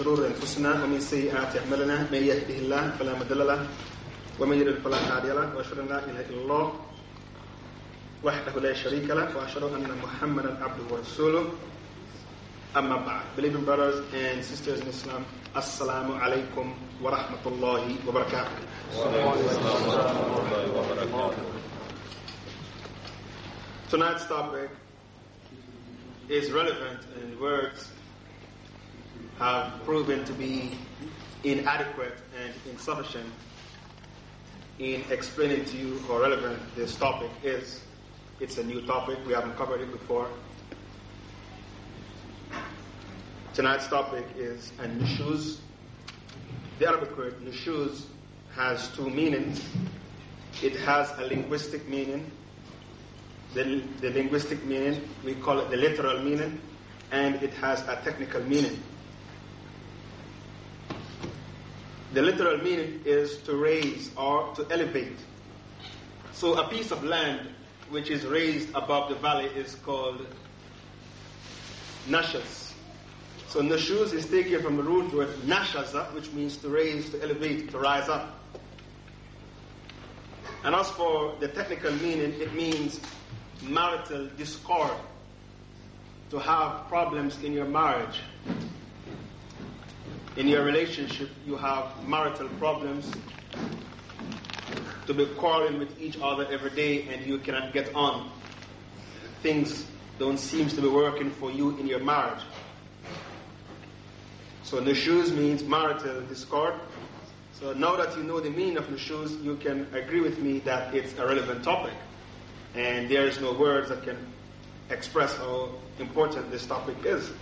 شرور أنفسنا ومن سيئات أعمالنا من يهده الله فلا مضل له ومن يضلل فلا هادي له وأشهد أن لا إله إلا الله وحده لا شريك له وأشهد أن محمدا عبده ورسوله. أما بعد Believing brothers and sisters in Islam alaikum wa rahmatullahi wa barakatuh Tonight's topic is relevant and words have proven to be inadequate and insufficient in explaining to you how relevant this topic is. It's a new topic, we haven't covered it before. Tonight's topic is an-nushuz. The Arabic word nushuz has two meanings. It has a linguistic meaning. The, the linguistic meaning, we call it the literal meaning, and it has a technical meaning. The literal meaning is to raise or to elevate. So a piece of land which is raised above the valley is called nashas. So nashuz is taken from the root word nashaza, which means to raise, to elevate, to rise up. And as for the technical meaning, it means marital discord, to have problems in your marriage. In your relationship, you have marital problems, to be quarreling with each other every day and you cannot get on. Things don't seem to be working for you in your marriage. So nushuz means marital discord. So now that you know the meaning of nushuz, you can agree with me that it's a relevant topic. And there is no words that can express how important this topic is.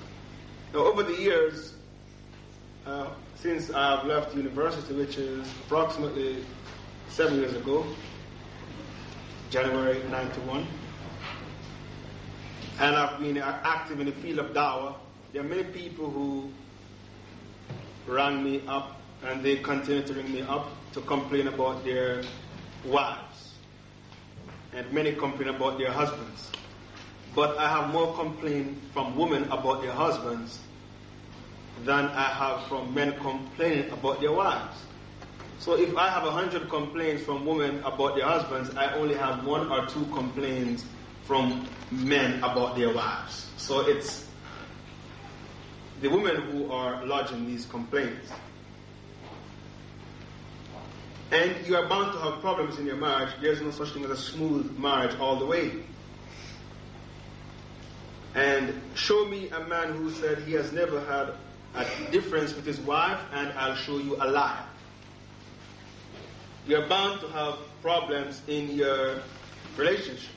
Now over the years, uh, since I've left university, which is approximately seven years ago, January 91, and I've been active in the field of dawah, there are many people who rang me up and they continue to ring me up to complain about their wives. And many complain about their husbands. But I have more complaint from women about their husbands than I have from men complaining about their wives. So if I have a hundred complaints from women about their husbands, I only have one or two complaints from men about their wives. So it's the women who are lodging these complaints. And you are bound to have problems in your marriage. There's no such thing as a smooth marriage all the way. And show me a man who said he has never had a difference with his wife, and I'll show you a lie. You're bound to have problems in your relationships.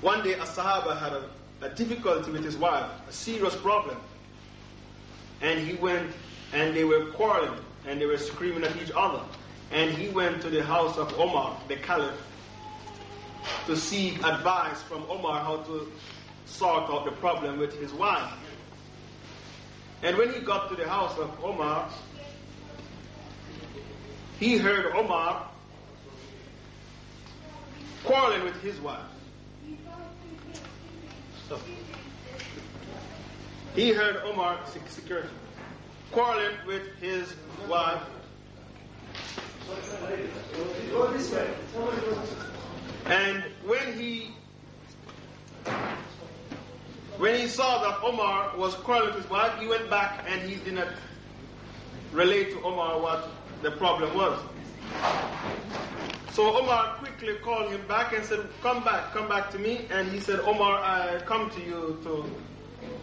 One day, a Sahaba had a, a difficulty with his wife, a serious problem. And he went, and they were quarreling, and they were screaming at each other. And he went to the house of Omar, the caliph, to seek advice from Omar how to sort out the problem with his wife. And when he got to the house of Omar, he heard Omar quarreling with his wife. So, he heard Omar, security, quarreling with his wife. And when he when he saw that Omar was quarreling with his wife, he went back and he did not relate to Omar what the problem was. So Omar quickly called him back and said, Come back, come back to me. And he said, Omar, I come to you to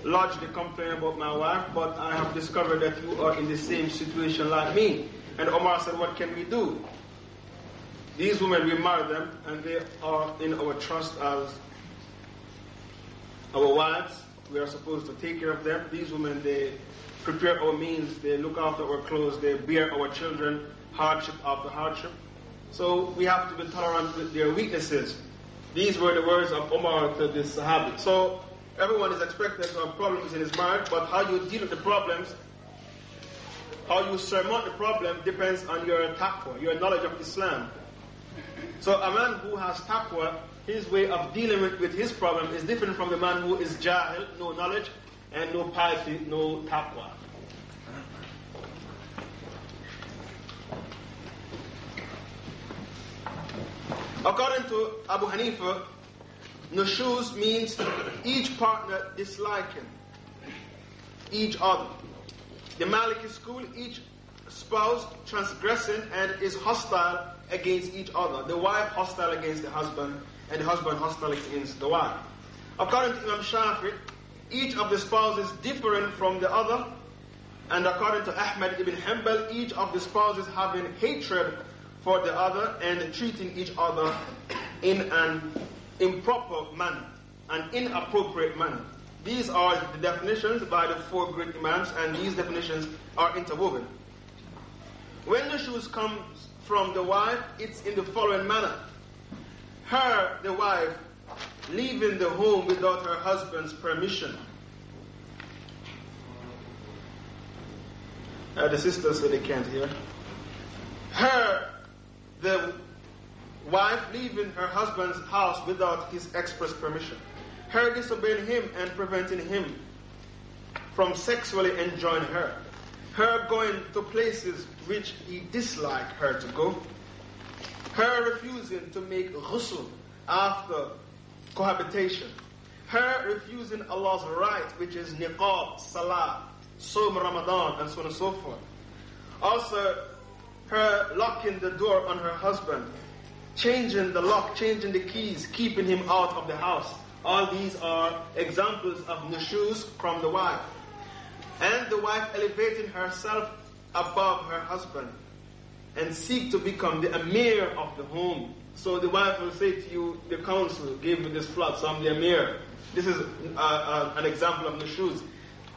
lodge the complaint about my wife, but I have discovered that you are in the same situation like me. And Omar said, What can we do? These women, we marry them, and they are in our trust as our wives. We are supposed to take care of them. These women, they prepare our meals, they look after our clothes, they bear our children hardship after hardship. So we have to be tolerant with their weaknesses. These were the words of Omar to this Sahabi. So everyone is expected to have problems in his marriage, but how you deal with the problems, how you surmount the problem depends on your taqwa, your knowledge of Islam. So a man who has taqwa, his way of dealing with, with his problem is different from the man who is jahil, no knowledge, and no piety, no taqwa. According to Abu Hanifa, nushuz means each partner disliking each other. The Maliki school, each spouse transgressing and is hostile against each other. The wife hostile against the husband, and the husband hostile against the wife. According to Imam Shafi, each of the spouses different from the other, and according to Ahmad ibn Hanbal, each of the spouses having hatred for the other and treating each other in an improper manner, an inappropriate manner. These are the definitions by the four great Imams, and these definitions are interwoven. When nushuz come from the wife, it's in the following manner. Her, the wife, leaving the home without her husband's permission. Uh, the sisters say they can't hear. Her, the wife, leaving her husband's house without his express permission. Her disobeying him and preventing him from sexually enjoying her. Her going to places which he disliked her to go. Her refusing to make ghusl after cohabitation. Her refusing Allah's right, which is niqab, salah, Sawm Ramadan, and so on and so forth. Also, her locking the door on her husband, changing the lock, changing the keys, keeping him out of the house. All these are examples of nushuz from the wife. And the wife elevating herself above her husband and seek to become the emir of the home. So the wife will say to you, the council gave me this flat, so I'm the emir. This is uh, uh, an example of nushuz.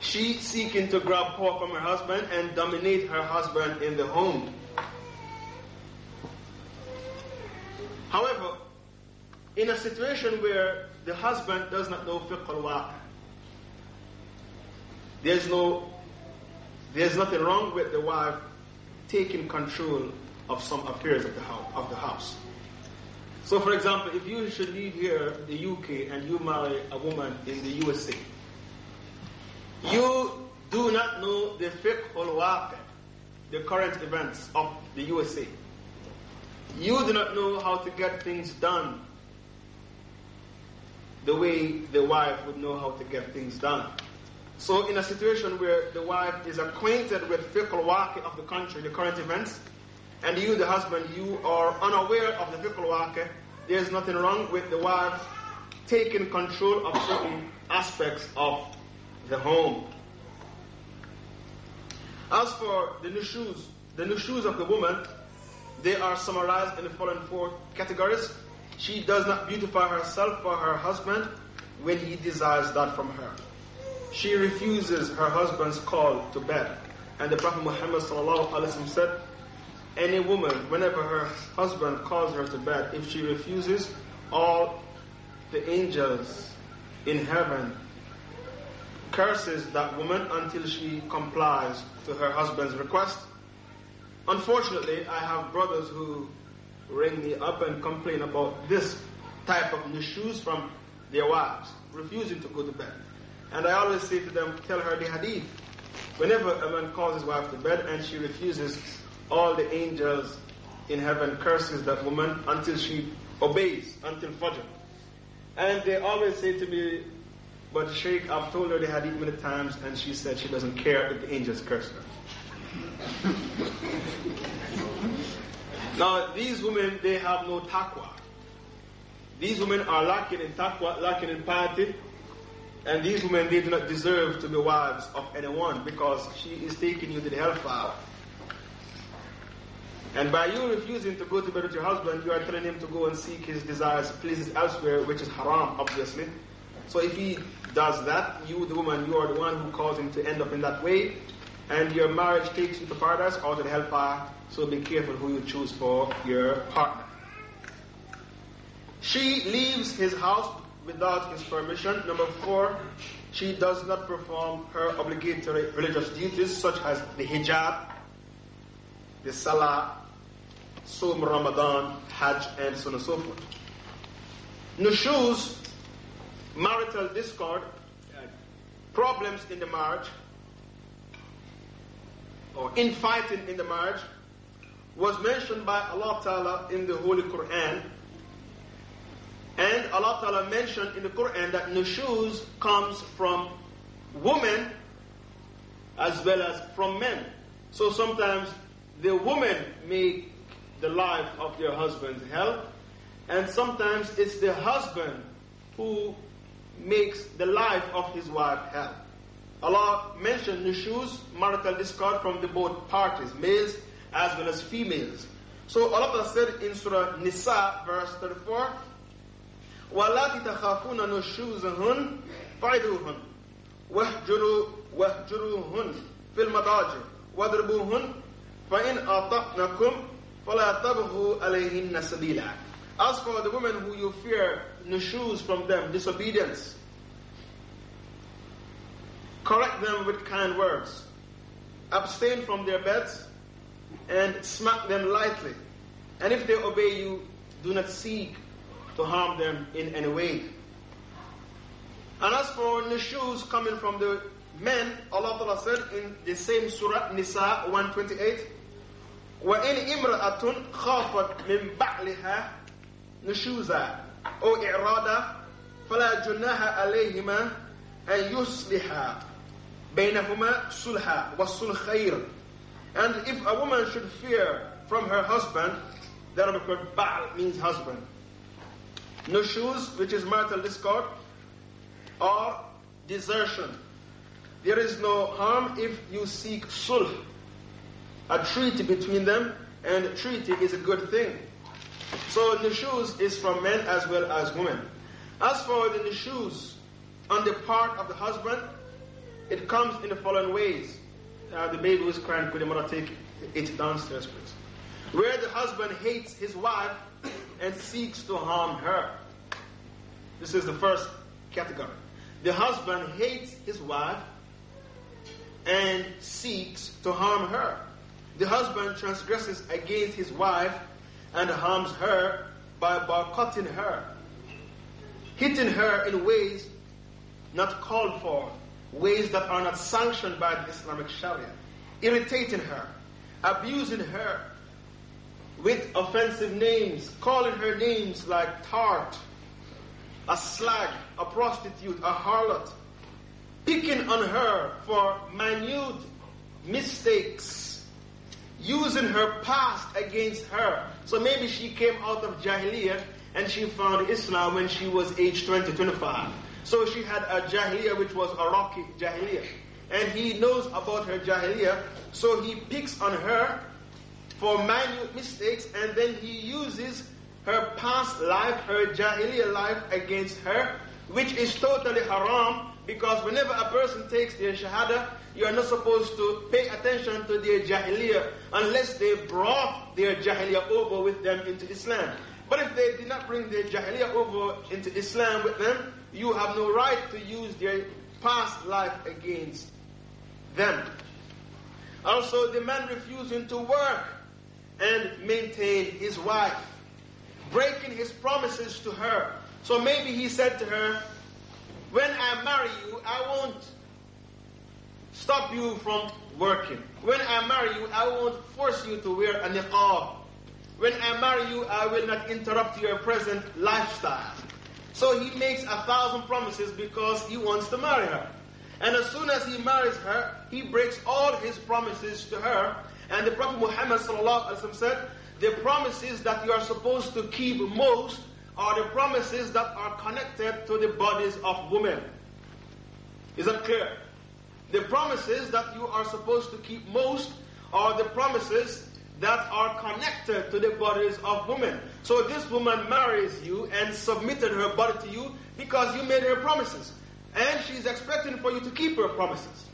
She seeking to grab power from her husband and dominate her husband in the home. However, in a situation where the husband does not know fiqh al there's no, there's nothing wrong with the wife taking control of some affairs of the house. Of the house. So, for example, if you should leave here, the UK, and you marry a woman in the USA, you do not know the fiqh al the current events of the USA. You do not know how to get things done the way the wife would know how to get things done. So, in a situation where the wife is acquainted with fiqh al of the country, the current events, and you, the husband, you are unaware of the fiqh al there's nothing wrong with the wife taking control of certain aspects of the home. As for the nushuz, the nushuz of the woman, they are summarized in the following four categories. She does not beautify herself for her husband when he desires that from her. She refuses her husband's call to bed. And the Prophet Muhammad said, Any woman, whenever her husband calls her to bed, if she refuses, all the angels in heaven curses that woman until she complies to her husband's request. Unfortunately, I have brothers who ring me up and complain about this type of nushuz from their wives, refusing to go to bed. And I always say to them, tell her the hadith. Whenever a man calls his wife to bed and she refuses, all the angels in heaven curses that woman until she obeys, until Fajr. And they always say to me, but Sheikh, I've told her the hadith many times, and she said she doesn't care if the angels curse her. now, these women, they have no taqwa. These women are lacking in taqwa, lacking in piety, and these women, they do not deserve to be wives of anyone because she is taking you to the hellfire. And by you refusing to go to bed with your husband, you are telling him to go and seek his desires, places elsewhere, which is haram, obviously. So if he does that, you, the woman, you are the one who caused him to end up in that way, and your marriage takes you to paradise or to the hellfire. So be careful who you choose for your partner. She leaves his house without his permission. Number four, she does not perform her obligatory religious duties such as the hijab, the salah, Sawm Ramadan, Hajj, and so on and so forth. Nushuz marital discord, problems in the marriage or infighting in the marriage was mentioned by Allah Ta'ala in the Holy Quran. And Allah Ta'ala mentioned in the Quran that nushuz comes from women as well as from men. So sometimes the women make the life of their husband hell, and sometimes it's the husband who makes the life of his wife hell. Allah mentioned nushuz, marital discord from the both parties, males as well as females. So Allah said in Surah Nisa, verse 34, وَلَاتِ تَخَافُونَ نُشُوزَهُنْ فَعِدُوهُنْ وَاهْجُرُوا وَاهْجُرُوهُنْ فِي الْمَضَاجِعِ وَاضْرِبُوهُنْ فَإِنْ أَطَعْنَكُمْ فَلَا تَبْغُوا عَلَيْهِنَّ سَبِيلًا As for the women who you fear nushuz from them, disobedience, correct them with kind words, abstain from their beds, and smack them lightly. And if they obey you, do not seek to harm them in any way. And as for nushuz coming from the men, Allah Ta'ala said in the same surah, Nisa 128, وَإِنْ إِمْرَأَةٌ خَافَتْ مِنْ بَعْلِهَا نشوزا أو إعرادا فلا جناح عليهما أن يصلحا بينهما صلحا والصلح خير and if a woman should fear from her husband that because Baal means husband nushuz which is marital discord or desertion there is no harm if you seek sulh a treaty between them and treaty is a good thing so nushuz is from men as well as women. As for nushuz on the part of the husband, it comes in the following ways. Uh, the baby was crying, could the mother take it downstairs, please? Where the husband hates his wife and seeks to harm her. This is the first category. The husband hates his wife and seeks to harm her. The husband transgresses against his wife and harms her by boycotting her, hitting her in ways not called for, ways that are not sanctioned by the Islamic Sharia, irritating her, abusing her with offensive names, calling her names like tart, a slag, a prostitute, a harlot, picking on her for minute mistakes using her past against her. So maybe she came out of Jahiliyyah and she found Islam when she was age 20, 25. So she had a Jahiliyyah which was a rocky Jahiliyyah. And he knows about her Jahiliyyah, so he picks on her for minute mistakes and then he uses her past life, her Jahiliyyah life against her, which is totally haram because whenever a person takes their Shahada, you are not supposed to pay attention to their jahiliyyah unless they brought their jahiliyyah over with them into Islam. But if they did not bring their jahiliyyah over into Islam with them, you have no right to use their past life against them. Also, the man refusing to work and maintain his wife, breaking his promises to her. So maybe he said to her, When I marry you, I won't stop you from working. When I marry you, I won't force you to wear a niqab. When I marry you, I will not interrupt your present lifestyle. So he makes a thousand promises because he wants to marry her. And as soon as he marries her, he breaks all his promises to her. And the Prophet Muhammad said, the promises that you are supposed to keep most are the promises that are connected to the bodies of women. Is that clear? The promises that you are supposed to keep most are the promises that are connected to the bodies of women. So this woman marries you and submitted her body to you because you made her promises. And she's expecting for you to keep her promises.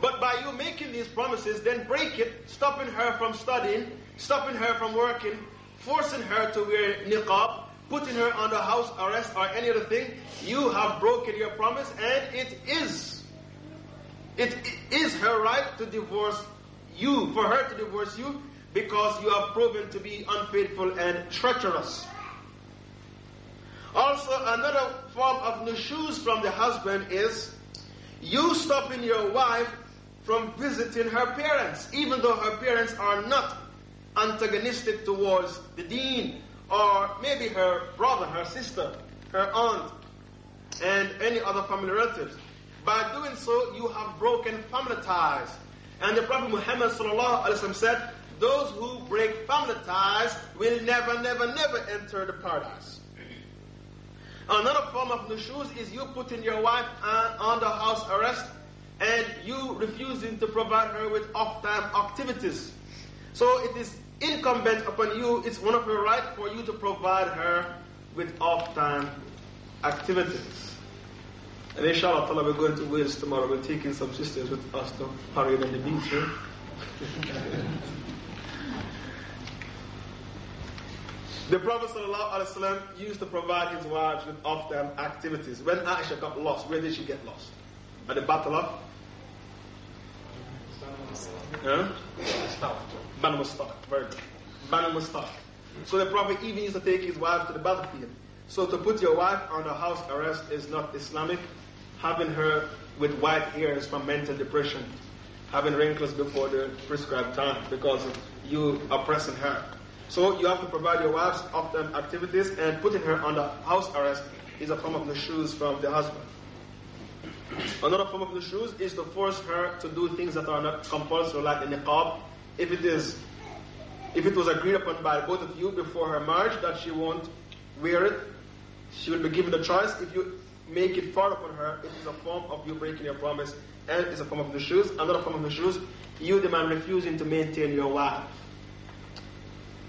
But by you making these promises, then break it, stopping her from studying, stopping her from working, forcing her to wear niqab, putting her under house arrest or any other thing, you have broken your promise and it is it is her right to divorce you, for her to divorce you, because you have proven to be unfaithful and treacherous. Also, another form of nushuz from the husband is You stopping your wife from visiting her parents, even though her parents are not antagonistic towards the deen, or maybe her brother, her sister, her aunt, and any other family relatives. By doing so, you have broken family ties. And the Prophet Muhammad said, those who break family ties will never, never, never enter the paradise. Another form of nushuz is you putting your wife uh, under house arrest and you refusing to provide her with off-time activities. So it is incumbent upon you, it's one of your rights for you to provide her with off-time activities. And inshallah, we're going to Wales tomorrow. We're taking some sisters with us to parade on the beach. The Prophet ﷺ used to provide his wives with off-time activities. When Aisha got lost, where did she get lost? At the battle of? Huh? Mustaq. Very good. Banu Mustaq. So the Prophet even used to take his wife to the battlefield. So to put your wife under house arrest is not Islamic. Having her with white hairs from mental depression, having wrinkles before the prescribed time because you oppressing her. So you have to provide your wife's off-time activities and putting her under house arrest is a form of nushuz from the husband. Another form of nushuz is to force her to do things that are not compulsory like in the niqab. If it is, if it was agreed upon by both of you before her marriage that she won't wear it, she will be given the choice. If you make it fard upon her, it is a form of you breaking your promise and it's a form of nushuz. Another form of nushuz, you the man refusing to maintain your wife.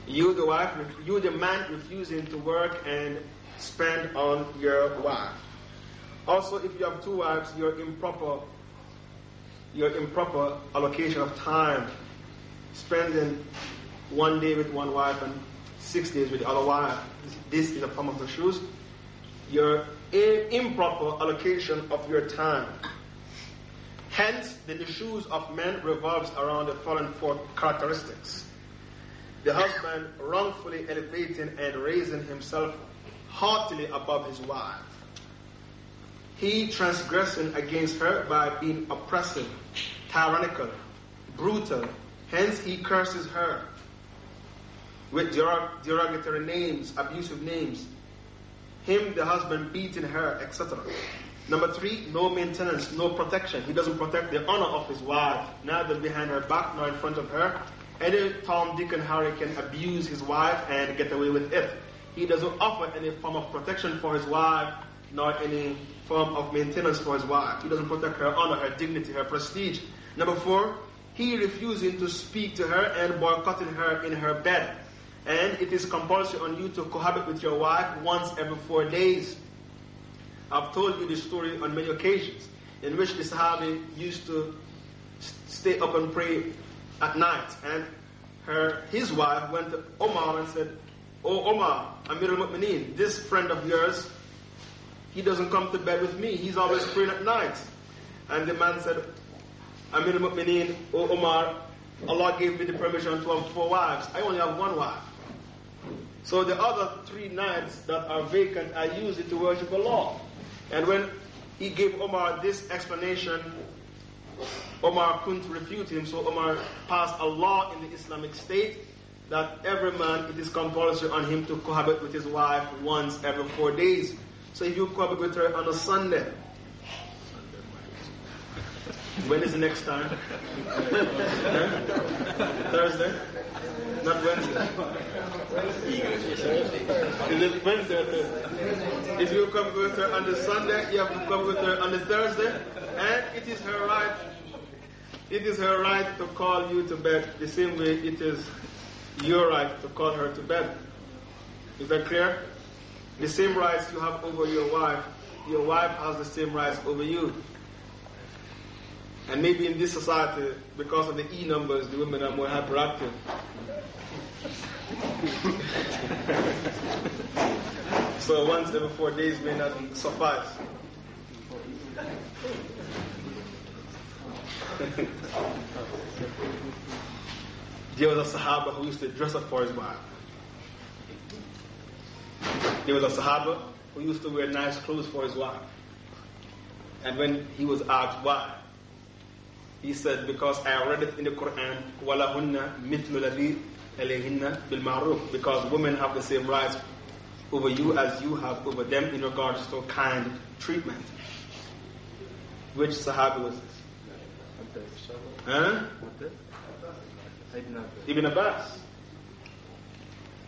You, the wife, you, the man, refusing to work and spend on your wife. Also, if you have two wives, your improper, your improper allocation of time, spending one day with one wife and six days with the other wife, this is a form of nushuz. Your improper allocation of your time. Hence, the issues of men revolves around the following four characteristics the husband wrongfully elevating and raising himself haughtily above his wife. He transgressing against her by being oppressive, tyrannical, brutal. Hence he curses her with derogatory names, abusive names. Him, the husband, beating her, etc. Number three, no maintenance, no protection. He doesn't protect the honor of his wife, neither behind her back nor in front of her. Any Tom, Dick, and Harry can abuse his wife and get away with it. He doesn't offer any form of protection for his wife, nor any form of maintenance for his wife. He doesn't protect her honor, her dignity, her prestige. Number four, he refusing to speak to her and boycotting her in her bed. And it is compulsory on you to cohabit with your wife once every four days. I've told you this story on many occasions in which the Sahabi used to stay up and pray at night. And her, his wife went to Omar and said, Oh Omar, Amir al-Mu'mineen, this friend of yours, he doesn't come to bed with me. He's always praying at night. And the man said, Amir al-Mu'mineen, Oh Omar, Allah gave me the permission to have four wives. I only have one wife. So the other three nights that are vacant, I use it to worship Allah. And when he gave Omar this explanation, Omar couldn't refute him, so Omar passed a law in the Islamic State that every man, it is compulsory on him to cohabit with his wife once every four days. So if you cohabit with her on a Sunday, when is the next time? Thursday? Not Wednesday. Is it Wednesday If you come with her on the Sunday, you have to come with her on the Thursday, and it is her right it is her right to call you to bed the same way it is your right to call her to bed. Is that clear? The same rights you have over your wife, your wife has the same rights over you. And maybe in this society, because of the E numbers, the women are more hyperactive. so once every four days may not suffice. there was a Sahaba who used to dress up for his wife. There was a Sahaba who used to wear nice clothes for his wife. And when he was asked why, he said, because I read it in the Quran, وَلَهُنَّ مِثْلُ الَّذِي عَلَيْهِنَّ بِالْمَعْرُوفِ Because women have the same rights over you as you have over them in regards to kind treatment. Which Sahabi was this? Huh? Ibn Abbas.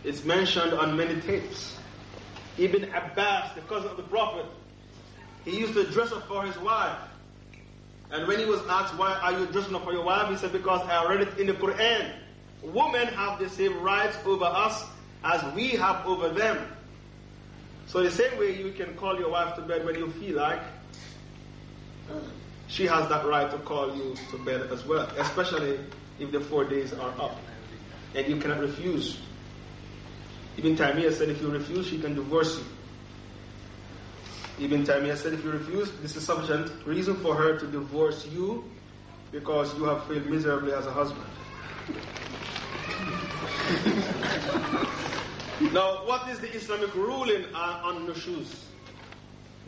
It's mentioned on many tapes. Ibn Abbas, the cousin of the Prophet, he used to dress up for his wife. And when he was asked, why are you dressing up for your wife? He said, because I read it in the Quran. Women have the same rights over us as we have over them. So the same way you can call your wife to bed when you feel like, she has that right to call you to bed as well, especially if the four days are up. And you cannot refuse. Ibn Taymiyyah said if you refuse, she can divorce you. Ibn Taymiyyah said if you refuse, this is sufficient reason for her to divorce you because you have failed miserably as a husband. now, what is the Islamic ruling on, nushuz?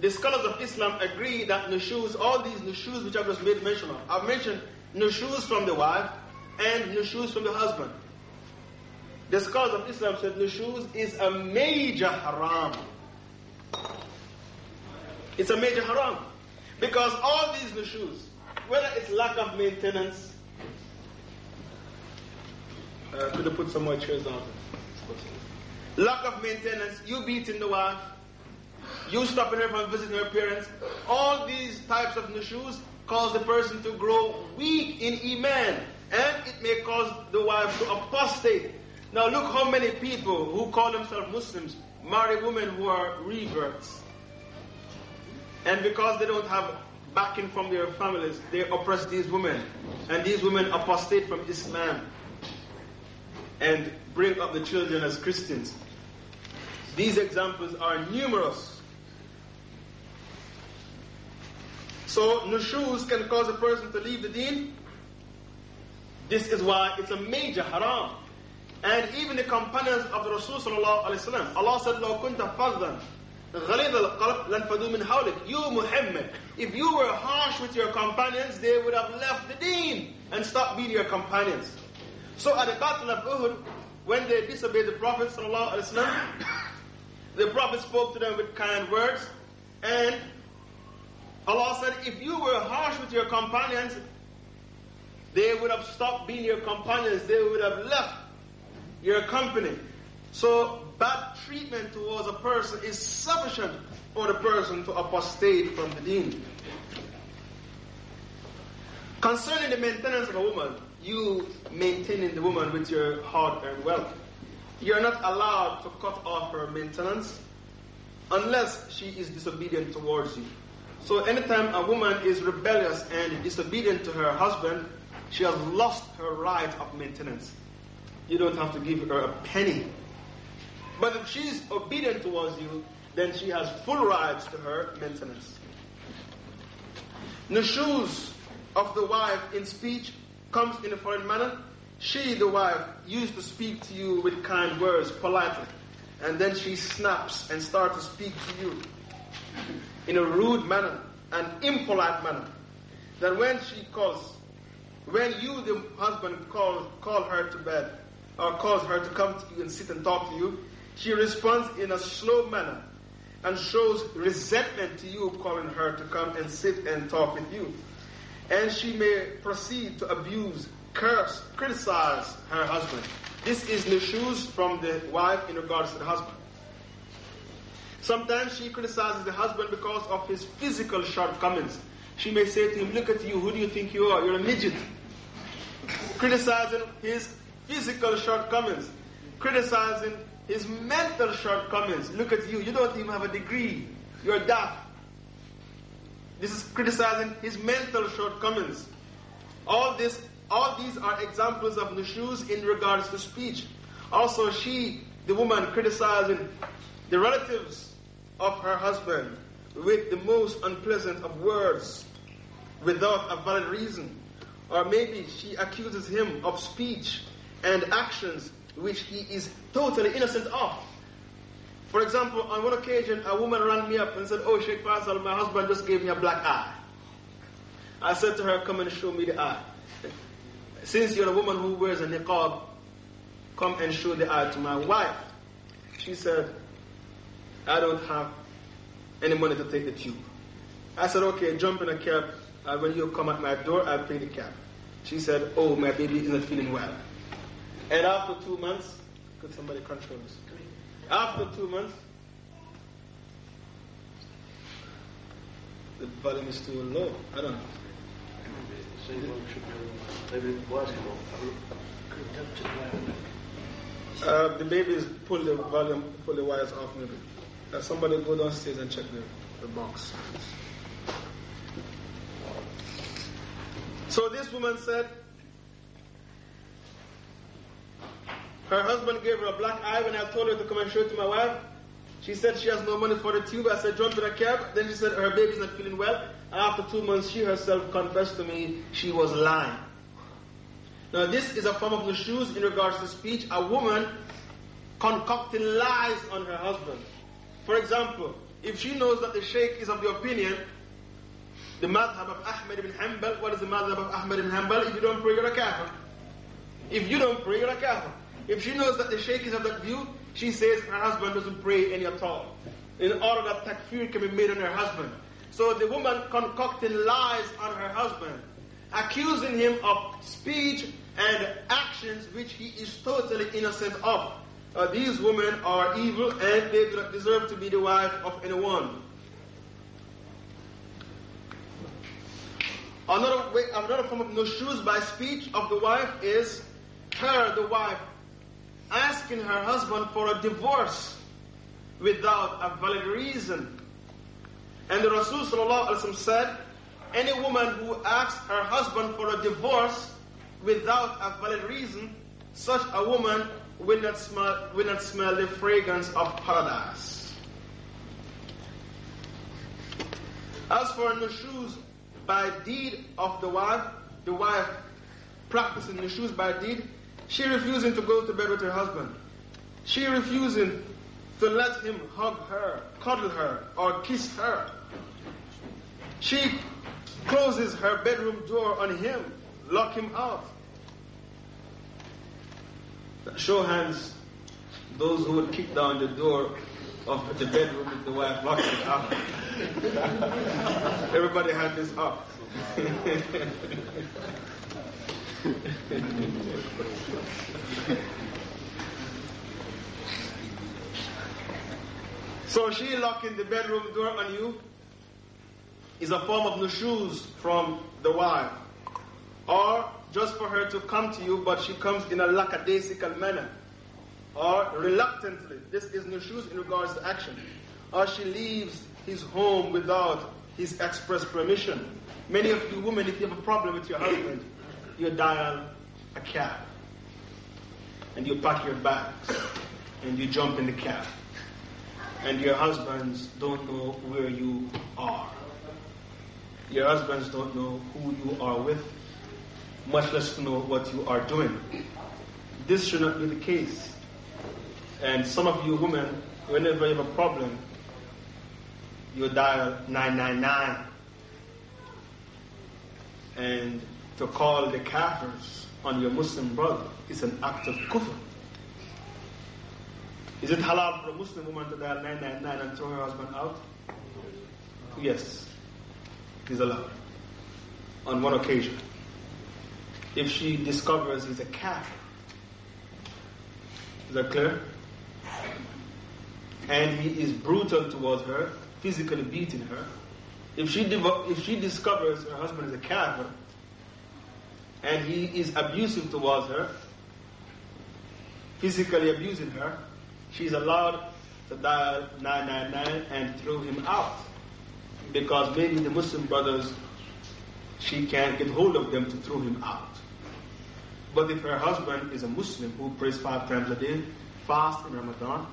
The scholars of Islam agree that nushuz, all these nushuz which I've just made mention of, I've mentioned nushuz from the wife and nushuz from the husband. The scholars of Islam said nushuz is a major haram. It's a major haram. Because all these nushuz, whether it's lack of maintenance, uh, could have put some more chairs down. Lack of maintenance, you beating the wife, you stopping her from visiting her parents, all these types of nushuz cause the person to grow weak in iman, and it may cause the wife to apostate. Now look how many people who call themselves Muslims marry women who are reverts. And because they don't have backing from their families, they oppress these women. And these women apostate from Islam and bring up the children as Christians. These examples are numerous. So, nushuz can cause a person to leave the deen. This is why it's a major haram And even the companions of the Rasul Allah said, لو كنت فظا غليظ القلب لانفضوا من حولك. You Muhammad, if you were harsh with your companions, they would have left the deen and stopped being your companions. So at the battle of Uhud, when they disobeyed the Prophet the Prophet spoke to them with kind words, and Allah said, if you were harsh with your companions, they would have stopped being your companions. They would have left your company. So bad treatment towards a person is sufficient for the person to apostate from the deen. Concerning the maintenance of a woman, you maintaining the woman with your hard-earned wealth. You're not allowed to cut off her maintenance unless she is disobedient towards you. So anytime a woman is rebellious and disobedient to her husband, she has lost her right of maintenance. You don't have to give her a penny. But if she's obedient towards you, then she has full rights to her maintenance. Nushuz of the wife in speech comes in a foreign manner. She, the wife, used to speak to you with kind words, politely. And then she snaps and starts to speak to you in a rude manner, an impolite manner. Then when she calls, when you, the husband, call, call her to bed, Uh, or calls her to come to you and sit and talk to you, she responds in a slow manner and shows resentment to you calling her to come and sit and talk with you. And she may proceed to abuse, curse, criticize her husband. This is nushuz from the wife in regards to the husband. Sometimes she criticizes the husband because of his physical shortcomings. She may say to him, Look at you, who do you think you are? You're a midget. criticizing his physical shortcomings, criticizing his mental shortcomings. Look at you, you don't even have a degree, you're deaf. This is criticizing his mental shortcomings. All this, all these are examples of nushuz in regards to speech. Also, she, the woman, criticizing the relatives of her husband with the most unpleasant of words without a valid reason. Or maybe she accuses him of speech and actions which he is totally innocent of. For example, on one occasion, a woman ran me up and said, Oh, Sheikh Faisal, my husband just gave me a black eye. I said to her, Come and show me the eye. Since you're a woman who wears a niqab, come and show the eye to my wife. She said, I don't have any money to take the tube. I said, Okay, jump in a cab. Uh, when you come at my door, I'll pay the cab. She said, Oh, my baby isn't feeling well. And after two months, could somebody control this? After two months, the volume is too low. I don't know. Uh, the babies pull the volume, pull the wires off maybe. Uh, somebody go downstairs and check the, the box. So this woman said, her husband gave her a black eye when I told her to come and show it to my wife. She said she has no money for the tube. I said, jump in a cab. Then she said her baby's not feeling well. After two months, she herself confessed to me she was lying. Now, this is a form of nushuz in regards to speech. A woman concocting lies on her husband. For example, if she knows that the sheikh is of the opinion, the madhab of Ahmed ibn Hanbal, what is the madhab of Ahmed ibn Hanbal? If you don't pray, you're a kafir. If you don't pray, you're a kafir. If she knows that the sheikh is of that view, she says her husband doesn't pray any at all. In order that takfir can be made on her husband. So the woman concocting lies on her husband, accusing him of speech and actions which he is totally innocent of. Uh, these women are evil and they do not deserve to be the wife of anyone. Another way, another form of nushuz by speech of the wife is her, the wife, asking her husband for a divorce without a valid reason. And the Rasul said, any woman who asks her husband for a divorce without a valid reason, such a woman will not smell, will not smell the fragrance of paradise. As for nushuz by deed of the wife, the wife practicing nushuz by deed, she refusing to go to bed with her husband. She refusing to let him hug her, cuddle her, or kiss her. She closes her bedroom door on him, lock him out. Show hands those who would kick down the door of the bedroom if the wife locks it up. Everybody hand this up. so she locking the bedroom door on you is a form of nushuz from the wife. Or just for her to come to you, but she comes in a lackadaisical manner. Or reluctantly. This is nushuz in regards to action. Or she leaves his home without his express permission. Many of you women, if you have a problem with your husband, you dial a cab and you pack your bags and you jump in the cab and your husbands don't know where you are. Your husbands don't know who you are with, much less know what you are doing. This should not be the case. And some of you women, whenever you have a problem, you dial 999 and to call the kafirs on your Muslim brother is an act of kufr. Is it halal for a Muslim woman to dial 999 and throw her husband out? Yes, it is allowed. On one occasion. If she discovers he's a kafir. Is that clear? And he is brutal towards her, physically beating her. If she, if she discovers her husband is a kafir, and he is abusive towards her, physically abusing her, she's allowed to dial 999 and throw him out. Because maybe the Muslim brothers, she can't get hold of them to throw him out. But if her husband is a Muslim who prays five times a day, fast in Ramadan,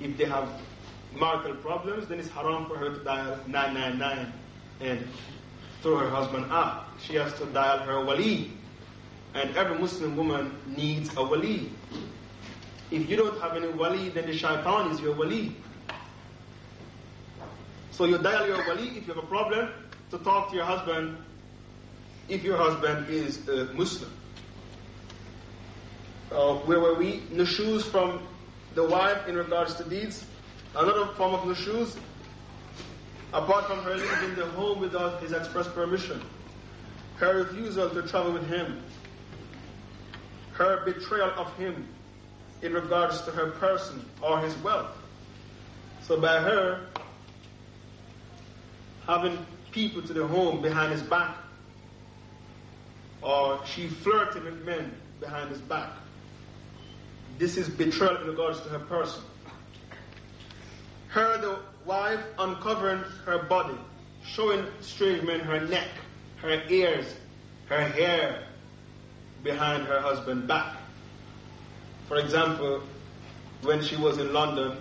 if they have marital problems, then it's haram for her to dial 999 and throw her husband out. She has to dial her wali. And every Muslim woman needs a wali. If you don't have any wali, then the shaitan is your wali. So you dial your wali if you have a problem to talk to your husband if your husband is a Muslim. Uh, where were we? Nushuz from the wife in regards to deeds. Another form of nushuz, apart from her leaving the home without his express permission. Her refusal to travel with him. Her betrayal of him in regards to her person or his wealth. So by her having people to the home behind his back, or she flirting with men behind his back. This is betrayal in regards to her person. Her, the wife, uncovering her body, showing strange men her neck, her ears, her hair behind her husband's back. For example, when she was in London,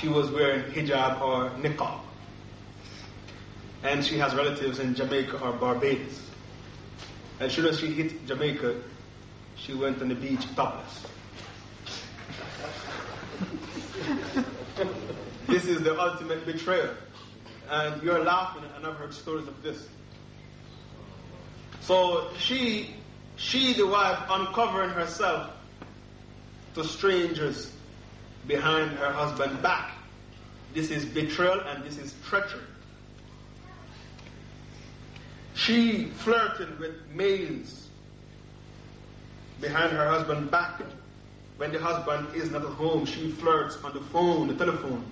she was wearing hijab or niqab. And she has relatives in Jamaica or Barbados. And soon as she hit Jamaica, she went on the beach topless. this is the ultimate betrayal. And you're laughing, and I've heard stories of this. So she, she, the wife, uncovering herself to strangers behind her husband's back. This is betrayal and this is treachery. She flirted with males behind her husband's back. When the husband is not at home, she flirts on the phone, the telephone,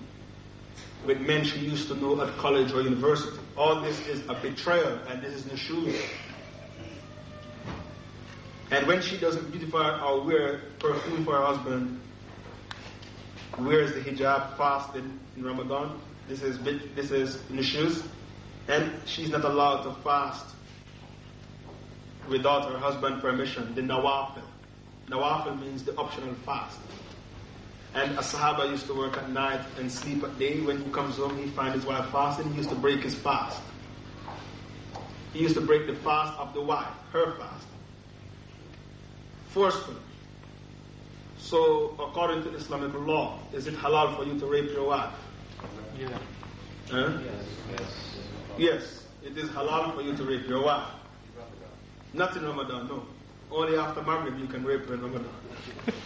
with men she used to know at college or university. All this is a betrayal, and this is nushuz. And when she doesn't beautify or wear perfume for her husband, wears the hijab fasted in Ramadan, this is this is nushuz, and she's not allowed to fast without her husband permission, the nawafil. Nawafil means the optional fast. And a Sahaba used to work at night and sleep at day. When he comes home, he finds his wife fasting. He used to break his fast. He used to break the fast of the wife, her fast. Forcefully. So, according to Islamic law, is it halal for you to rape your wife? Yeah. Huh? Yes. Yes. Yes, it is halal for you to rape your wife. Not in Ramadan, no. Only after Maghrib you can rape her in Ramadan.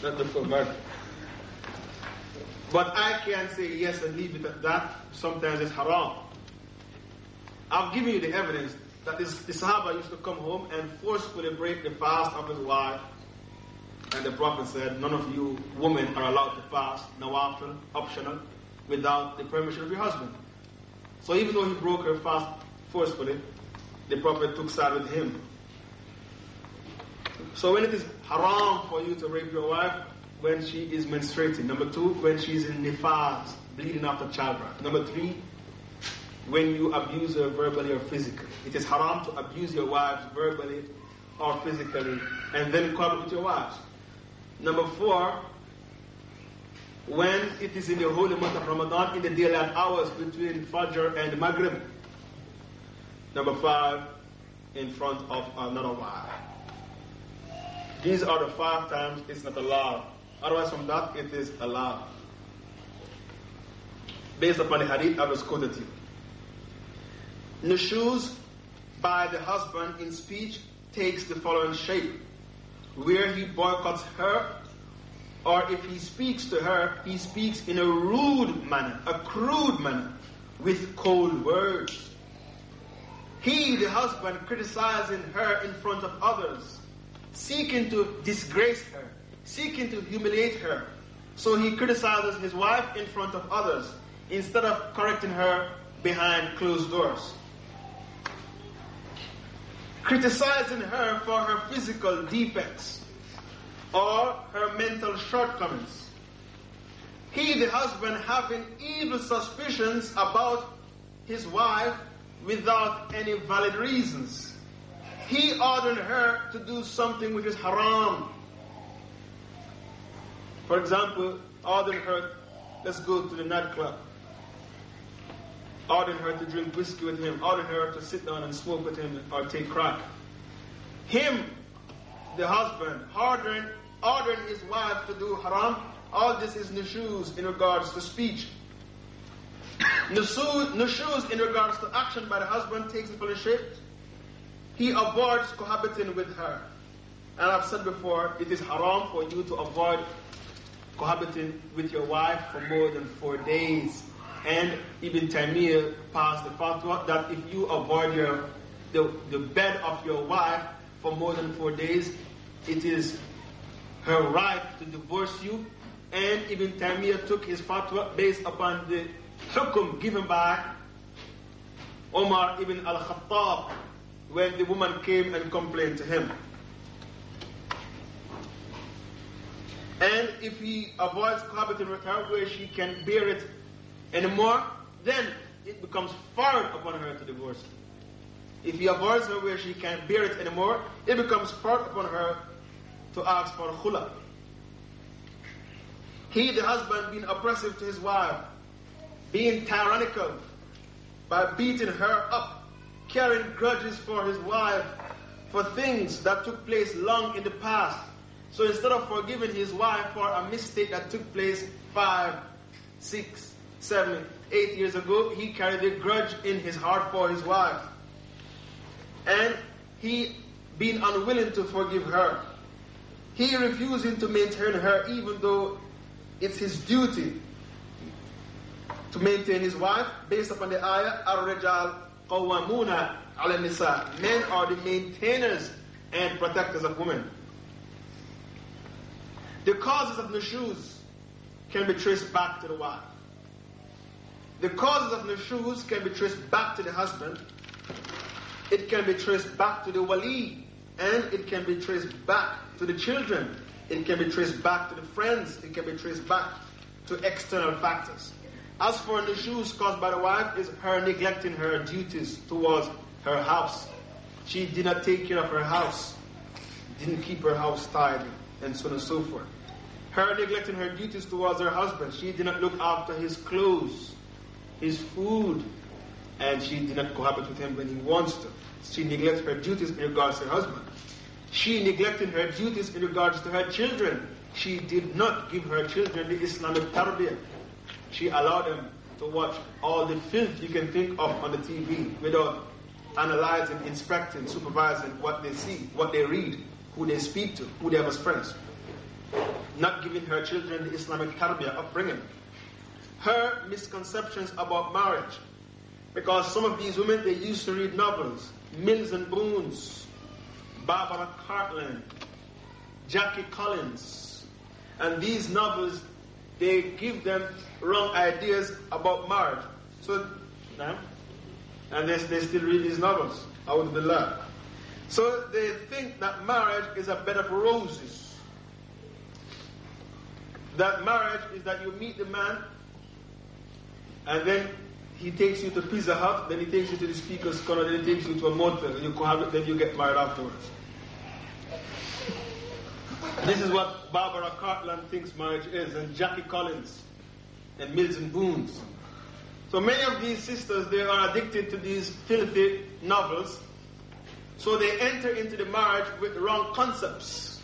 Not before Maghrib. But I can say yes and leave it at that. Sometimes it's haram. I've given you the evidence that this, the Sahaba used to come home and forcefully break the fast of his wife. And the Prophet said, none of you women are allowed to fast, nawafil, optional, without the permission of your husband. So even though he broke her fast forcefully, the Prophet took side with him. So when it is haram for you to rape your wife, when she is menstruating. Number two, when she is in nifas, bleeding after childbirth. Number three, when you abuse her verbally or physically. It is haram to abuse your wives verbally or physically and then quarrel with your wives. Number four, when it is in the holy month of Ramadan in the daylight hours between Fajr and Maghrib. Number five, in front of another wife. These are the five times it's not allowed. Otherwise, from that, it is allowed. Based upon the hadith I was quoted to you. Nushuz by the husband in speech takes the following shape. Where he boycotts her, or if he speaks to her, he speaks in a rude manner, a crude manner, with cold words. He, the husband, criticizing her in front of others, seeking to disgrace her, seeking to humiliate her. So he criticizes his wife in front of others instead of correcting her behind closed doors. Criticizing her for her physical defects or her mental shortcomings. He, the husband, having evil suspicions about his wife without any valid reasons. He ordered her to do something which is haram. For example, ordering her, let's go to the nightclub. Her to drink whiskey with him. Ordering her to sit down and smoke with him or take crack. Him, the husband, ordering, ordering his wife to do haram. All this is nushuz in regards to speech. Nushuz in regards to action by the husband takes the following shape. He avoids cohabiting with her. And I've said before, it is haram for you to avoid cohabiting with your wife for more than four days. And Ibn Taymiyyah passed the fatwa that if you avoid your, the, the bed of your wife for more than four days, it is her right to divorce you. And Ibn Taymiyyah took his fatwa based upon the hukum given by Omar ibn al-Khattab when the woman came and complained to him. And if he avoids cohabiting with her where she can bear it anymore, then it becomes hard upon her to divorce. If he avoids her where she can't bear it anymore, it becomes hard upon her to ask for khula. He, the husband, being oppressive to his wife, being tyrannical by beating her up, carrying grudges for his wife for things that took place long in the past. So instead of forgiving his wife for a mistake that took place five, six, seven, eight years ago, he carried a grudge in his heart for his wife. And he being unwilling to forgive her. He refusing to maintain her even though it's his duty to maintain his wife based upon the ayah Ar-Rijal Qawwamuna ala Nisa. Men are the maintainers and protectors of women. The causes of nushuz can be traced back to the wife. The causes of nushuz can be traced back to the husband. It can be traced back to the wali. And it can be traced back to the children. It can be traced back to the friends. It can be traced back to external factors. As for the nushuz caused by the wife, is her neglecting her duties towards her house. She did not take care of her house, didn't keep her house tidy, and so on and so forth. Her neglecting her duties towards her husband. She did not look after his clothes, his food, and she did not cohabit with him when he wants to. She neglected her duties in regards to her husband. She neglected her duties in regards to her children. She did not give her children the Islamic tarbiyah. She allowed them to watch all the filth you can think of on the TV without analyzing, inspecting, supervising what they see, what they read, who they speak to, who they have as friends. Not giving her children the Islamic tarbiyah upbringing. Her misconceptions about marriage. Because some of these women, they used to read novels. Mills and Boons, Barbara Cartland, Jackie Collins. And these novels, they give them wrong ideas about marriage. So, and they, they still read these novels. I would be learned. So they think that marriage is a bed of roses. That marriage is that you meet the man and then he takes you to Pizza Hut, then he takes you to the speaker's corner, then he takes you to a motel, and you then you get married afterwards. This is what Barbara Cartland thinks marriage is, and Jackie Collins and Mills and Boons. So many of these sisters, they are addicted to these filthy novels. So they enter into the marriage with the wrong concepts.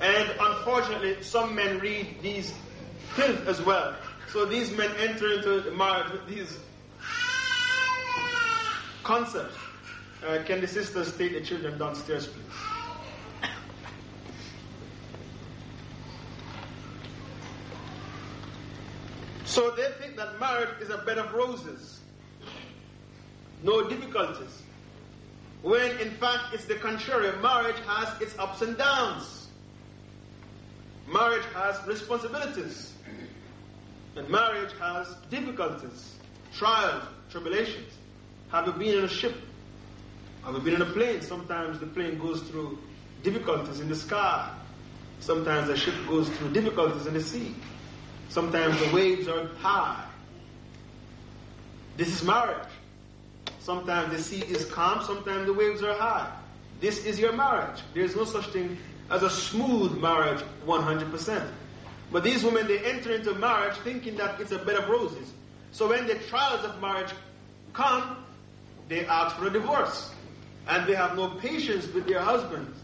And unfortunately, some men read these filth as well. So these men enter into the marriage with these concepts. Uh, can the sisters take the children downstairs, please? So they think that marriage is a bed of roses, no difficulties. When in fact it's the contrary. Marriage has its ups and downs. Marriage has responsibilities. And marriage has difficulties, trials, tribulations. Have you been in a ship? Have you been in a plane? Sometimes the plane goes through difficulties in the sky. Sometimes the ship goes through difficulties in the sea. Sometimes the waves are high. This is marriage. Sometimes the sea is calm, sometimes the waves are high. This is your marriage. There's no such thing as a smooth marriage 100%. But these women, they enter into marriage thinking that it's a bed of roses. So when the trials of marriage come, they ask for a divorce. And they have no patience with their husbands.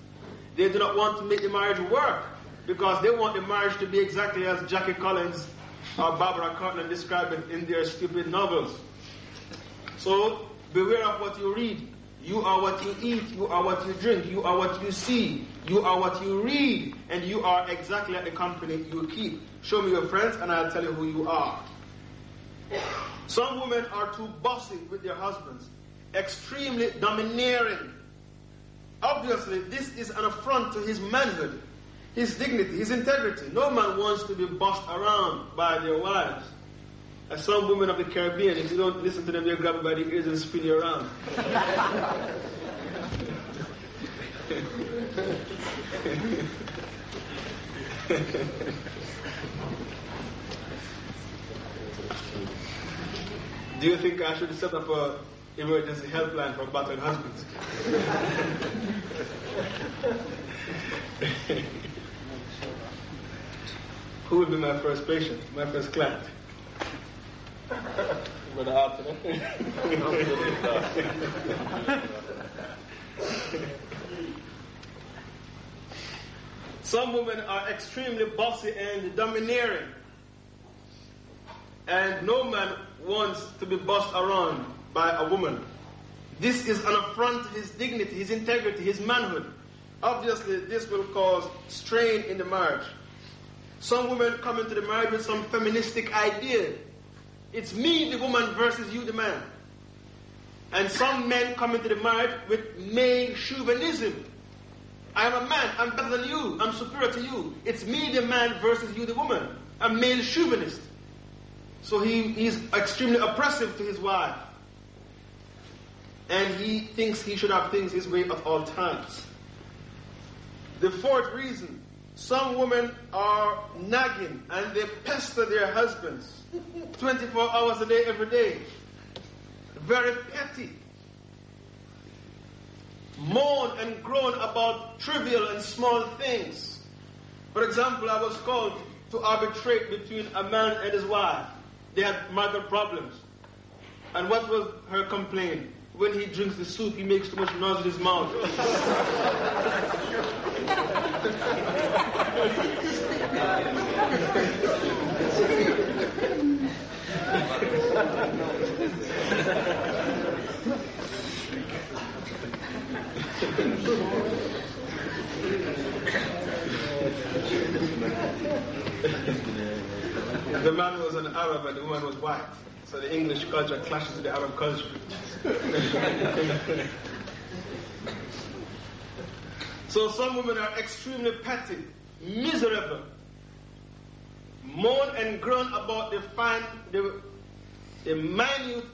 They do not want to make the marriage work because they want the marriage to be exactly as Jackie Collins or Barbara Cartland described it in their stupid novels. So beware of what you read. You are what you eat, you are what you drink, you are what you see, you are what you read, and you are exactly the company you keep. Show me your friends, and I'll tell you who you are. Some women are too bossy with their husbands, extremely domineering. Obviously, this is an affront to his manhood, his dignity, his integrity. No man wants to be bossed around by their wives. As some women of the Caribbean, if you don't listen to them, they'll grab you by the ears and spin you around. Do you think I should set up a emergency helpline for battered husbands? Who will be my first patient, my first client? Some women are extremely bossy and domineering. And no man wants to be bossed around by a woman. This is an affront to his dignity, his integrity, his manhood. Obviously, this will cause strain in the marriage. Some women come into the marriage with some feministic idea it's me, the woman, versus you, the man. And some men come into the marriage with male chauvinism. I'm a man, I'm better than you, I'm superior to you. It's me, the man, versus you, the woman. A male chauvinist. So he, he's extremely oppressive to his wife. And he thinks he should have things his way at all times. The fourth reason some women are nagging and they pester their husbands 24 hours a day, every day. Very petty. Moan and groan about trivial and small things. For example, I was called to arbitrate between a man and his wife. They had marital problems. And what was her complaint? When he drinks the soup, he makes too much noise in his mouth. the man was an Arab and the woman was white. So the English culture clashes with the Arab culture. so some women are extremely petty, miserable, moan and groan about the fine, the, the minute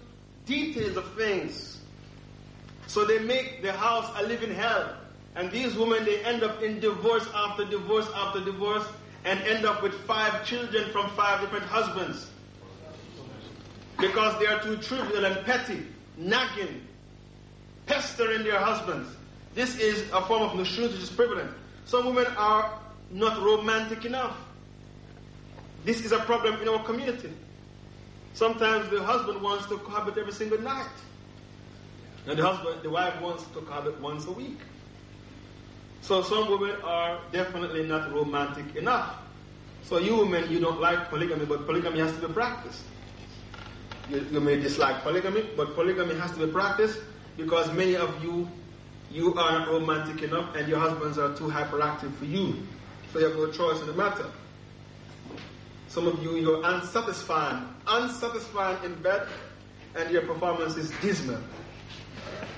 details of things. So they make the house a living hell. And these women, they end up in divorce after divorce after divorce and end up with five children from five different husbands. Because they are too trivial and petty, nagging, pestering their husbands. This is a form of nushuz which is prevalent. Some women are not romantic enough. This is a problem in our community. Sometimes the husband wants to cohabit every single night. And the husband, the wife wants to cohabit once a week. So some women are definitely not romantic enough. So you women, you don't like polygamy, but polygamy has to be practiced. You, you may dislike polygamy, but polygamy has to be practiced because many of you, you are romantic enough and your husbands are too hyperactive for you. So you have no choice in the matter. Some of you, you're unsatisfied, unsatisfied in bed, and your performance is dismal.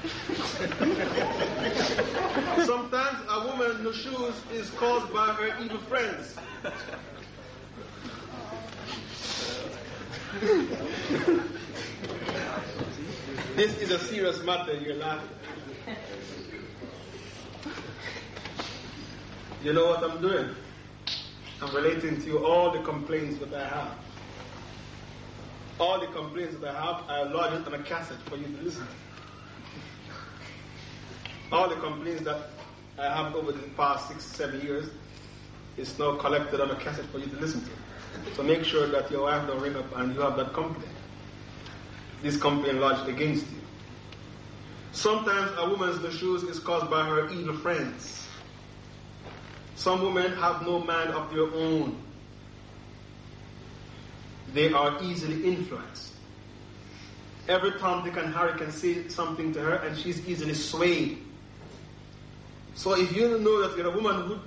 Sometimes a woman's nushuz is caused by her evil friends. This is a serious matter, you're laughing. You know what I'm doing? I'm relating to you all the complaints that I have. All the complaints that I have, I lodge it on a cassette for you to listen to all the complaints that I have over the past six, seven years is now collected on a cassette for you to listen to. So make sure that your wife don't ring up and you have that complaint. This complaint lodged against you. Sometimes a woman's nushuz is caused by her evil friends. Some women have no mind of their own. they are easily influenced. Every Tom, Dick, and Harry can say something to her, and she's easily swayed. So if you know that you're a woman who,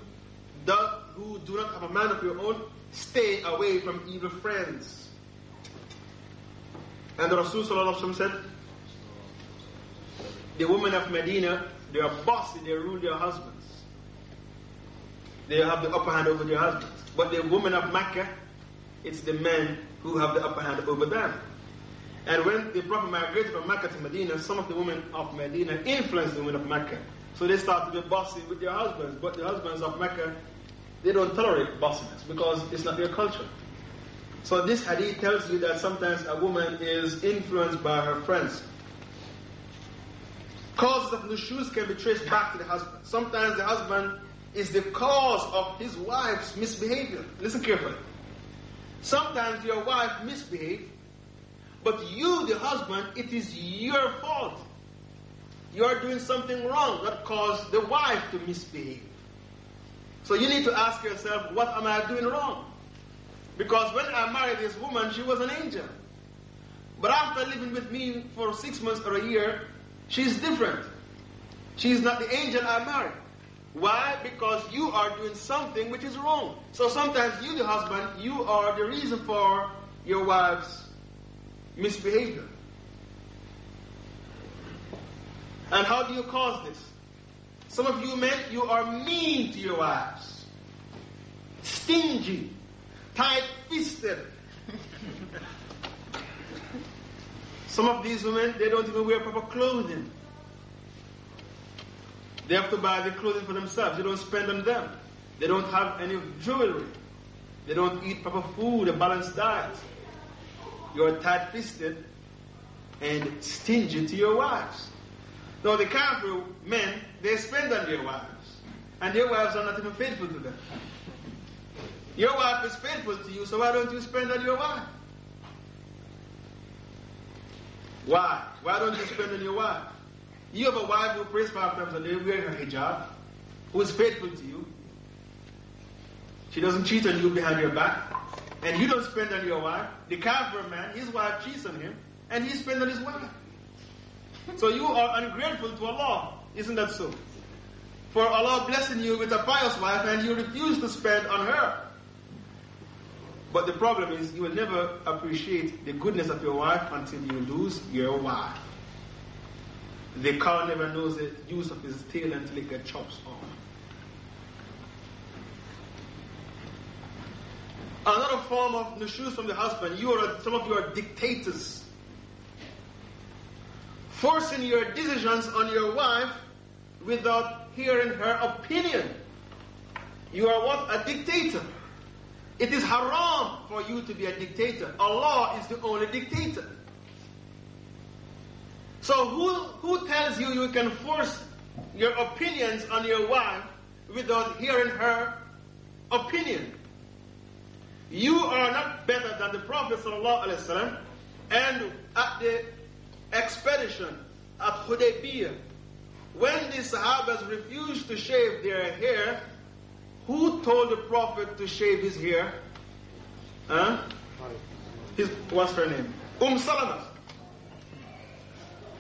does, who do not have a man of your own, stay away from evil friends. And the Rasul said, the women of Medina, they are bossy, they rule their husbands. They have the upper hand over their husbands. But the women of Mecca, it's the men who have the upper hand over them. And when the Prophet migrated from Mecca to Medina, some of the women of Medina influenced the women of Mecca. So they started to be bossy with their husbands. But the husbands of Mecca, they don't tolerate bossiness because it's not their culture. So this hadith tells you that sometimes a woman is influenced by her friends. Causes of nushuz can be traced back to the husband. Sometimes the husband is the cause of his wife's misbehavior. Listen carefully. Sometimes your wife misbehaves, but you, the husband, it is your fault. You are doing something wrong that caused the wife to misbehave. So you need to ask yourself, what am I doing wrong? Because when I married this woman, she was an angel. But after living with me for six months or a year, she's different. She's not the angel I married. Why? Because you are doing something which is wrong. So sometimes you, the husband, you are the reason for your wife's misbehavior. And how do you cause this? Some of you men, you are mean to your wives, stingy, tight fisted. Some of these women, they don't even wear proper clothing. They have to buy the clothing for themselves. They don't spend on them. They don't have any jewelry. They don't eat proper food, a balanced diet. You're tight fisted and stingy to your wives. Now, the careful men, they spend on their wives. And their wives are not even faithful to them. Your wife is faithful to you, so why don't you spend on your wife? Why? Why don't you spend on your wife? You have a wife who prays five times a day, wearing her hijab, who is faithful to you. She doesn't cheat on you behind your back. And you don't spend on your wife. The kafir man, his wife cheats on him, and he spends on his wife. So you are ungrateful to Allah. Isn't that so? For Allah blessing you with a pious wife and you refuse to spend on her. But the problem is you will never appreciate the goodness of your wife until you lose your wife. The cow never knows the use of his tail until it gets chopped off. Another form of nushuz from the husband, you are some of you are dictators. Forcing your decisions on your wife without hearing her opinion. You are what? A dictator. It is haram for you to be a dictator. Allah is the only dictator. So who, who tells you you can force your opinions on your wife without hearing her opinion? You are not better than the Prophet ﷺ and at the expedition at Hudaybiyah, when the Sahabas refused to shave their hair, who told the Prophet to shave his hair? Huh? His, what's her name? Umm Salama.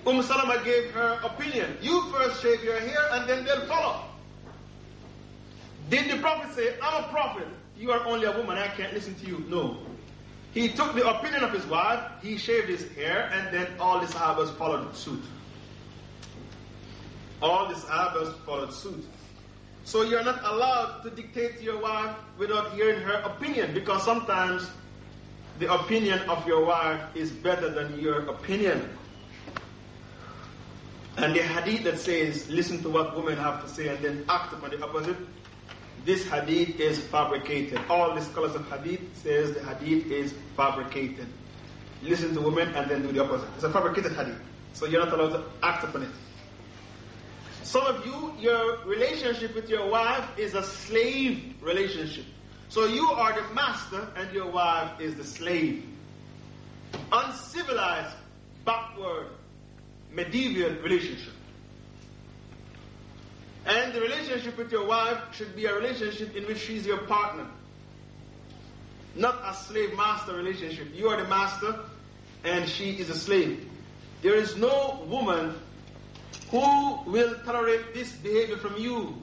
Umm Salama gave her opinion. You first shave your hair and then they'll follow. Did the Prophet say, I'm a prophet, you are only a woman, I can't listen to you? No. He took the opinion of his wife, he shaved his hair, and then all the Sahabas followed suit. All the Sahabas followed suit. So you're not allowed to dictate to your wife without hearing her opinion because sometimes the opinion of your wife is better than your opinion. And the hadith that says, listen to what women have to say and then act upon the opposite, this hadith is fabricated. All the scholars of hadith says the hadith is fabricated. Listen to women and then do the opposite. It's a fabricated hadith. So you're not allowed to act upon it. Some of you, your relationship with your wife is a slave relationship. So you are the master and your wife is the slave. Uncivilized, backward, medieval relationship. And the relationship with your wife should be a relationship in which she's your partner. not a slave master relationship. You are the master and she is a slave. There is no woman who will tolerate this behavior from you.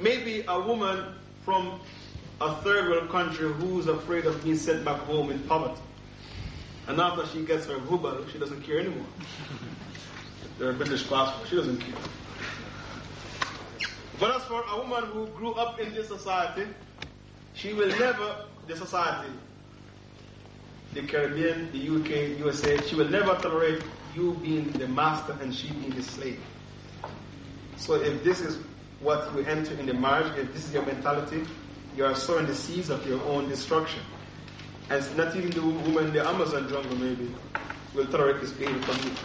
Maybe a woman from a third world country who's afraid of being sent back home in poverty. And after she gets her hubal, she doesn't care anymore. They're British passport, she doesn't care. But as for a woman who grew up in this society, she will never, the society, the Caribbean, the UK, USA, she will never tolerate you being the master and she being the slave. So if this is what you enter in the marriage, if this is your mentality, you are sowing the seeds of your own destruction. And not even the woman in the Amazon jungle maybe will tolerate this behavior from you.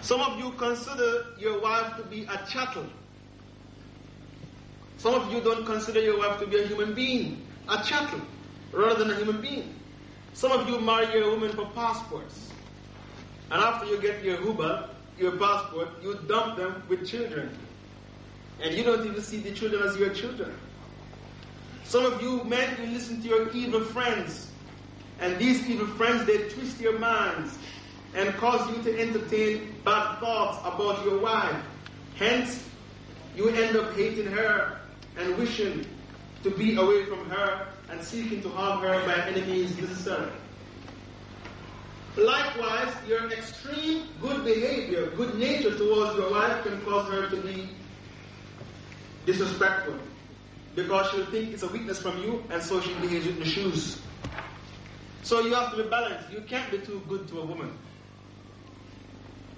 Some of you consider your wife to be a chattel. Some of you don't consider your wife to be a human being, a chattel, rather than a human being. Some of you marry your woman for passports. And after you get your huba, your passport, you dump them with children. And you don't even see the children as your children. Some of you men, you listen to your evil friends. And these evil friends, they twist your minds and cause you to entertain bad thoughts about your wife. Hence, you end up hating her and wishing to be away from her and seeking to harm her by any means necessary. Likewise, your extreme good behavior, good nature towards your wife can cause her to be disrespectful because she'll think it's a weakness from you and so she behaves in the shoes. So you have to be balanced. You can't be too good to a woman.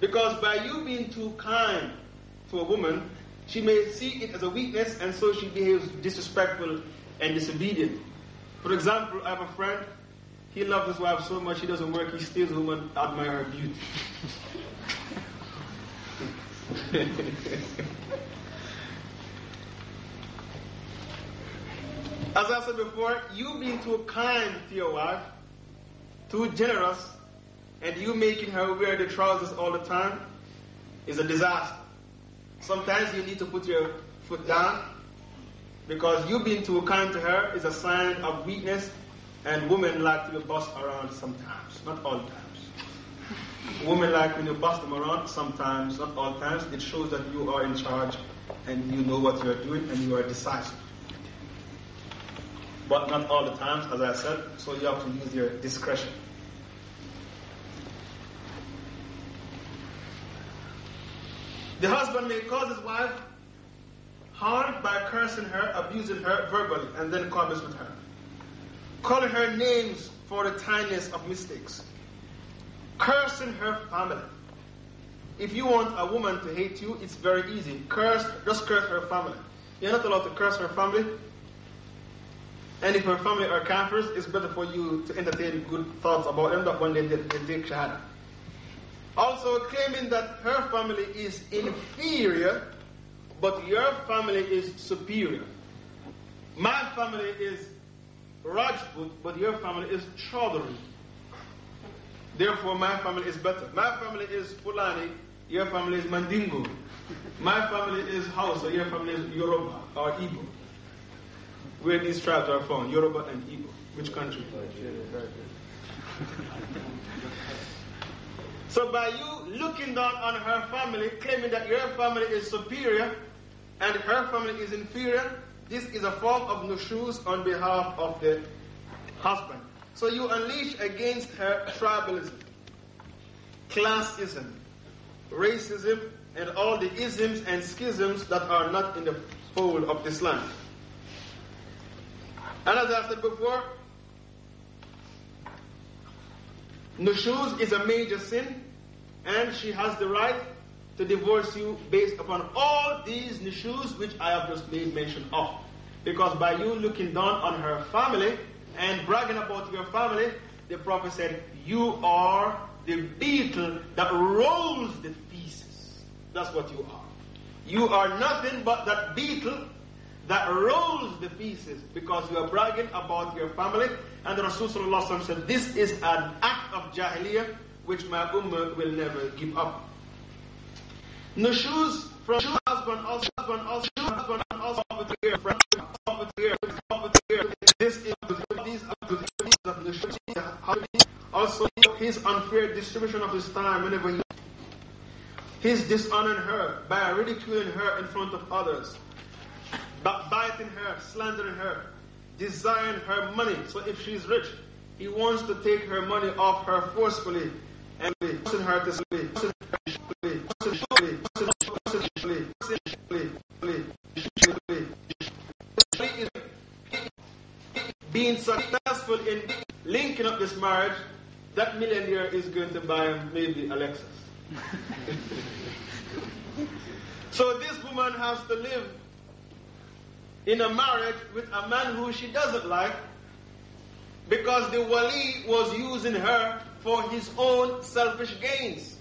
Because by you being too kind to a woman, she may see it as a weakness and so she behaves disrespectful and disobedient. For example, I have a friend, he loves his wife so much he doesn't work, he steals a woman, admire her beauty. As I said before, you being too kind to your wife, too generous, and you making her wear the trousers all the time is a disaster. Sometimes you need to put your foot down because you being too kind to her is a sign of weakness, and women like to be bossed around sometimes, not all times. women like when you boss them around sometimes, not all times. It shows that you are in charge and you know what you are doing and you are decisive. But not all the times, as I said, so you have to use your discretion. The husband may cause his wife harm by cursing her, abusing her verbally, and then comments with her. Calling her names for the tiniest of mistakes. Cursing her family. If you want a woman to hate you, it's very easy. Curse, just curse her family. You're not allowed to curse her family. And if her family are kafirs, it's better for you to entertain good thoughts about them than when they, they, they take shahada. Also claiming that her family is inferior, but your family is superior. My family is Rajput, but your family is Chaudhary. Therefore, my family is better. My family is Fulani, your family is Mandingo. My family is Hausa, your family is Yoruba or Igbo. Where these tribes are found, Yoruba and Igbo. Which country? So by you looking down on her family, claiming that your family is superior and her family is inferior, this is a form of nushuz on behalf of the husband. So you unleash against her tribalism, classism, racism, and all the isms and schisms that are not in the fold of Islam. And as I said before, nushuz is a major sin and she has the right to divorce you based upon all these nushuz which I have just made mention of. Because by you looking down on her family and bragging about your family, the Prophet said, You are the beetle that rolls the feces. That's what you are. You are nothing but that beetle that rolls the feces because you are bragging about your family. And the Rasulullah said, This is an act of jahiliyyah which my ummah will never give up. Nushuz from shoe husband also, husband also, husband also over the friend with the with the This is these activities of Nushuz. Also, his unfair distribution of his time whenever he his dishonoring her by ridiculing her in front of others, by biting her, slandering her, desiring her money. So if she's rich, he wants to take her money off her forcefully and forcing her to sleep. Being successful in linking up this marriage, that millionaire is going to buy maybe a Lexus. so this woman has to live in a marriage with a man who she doesn't like because the wali was using her for his own selfish gains.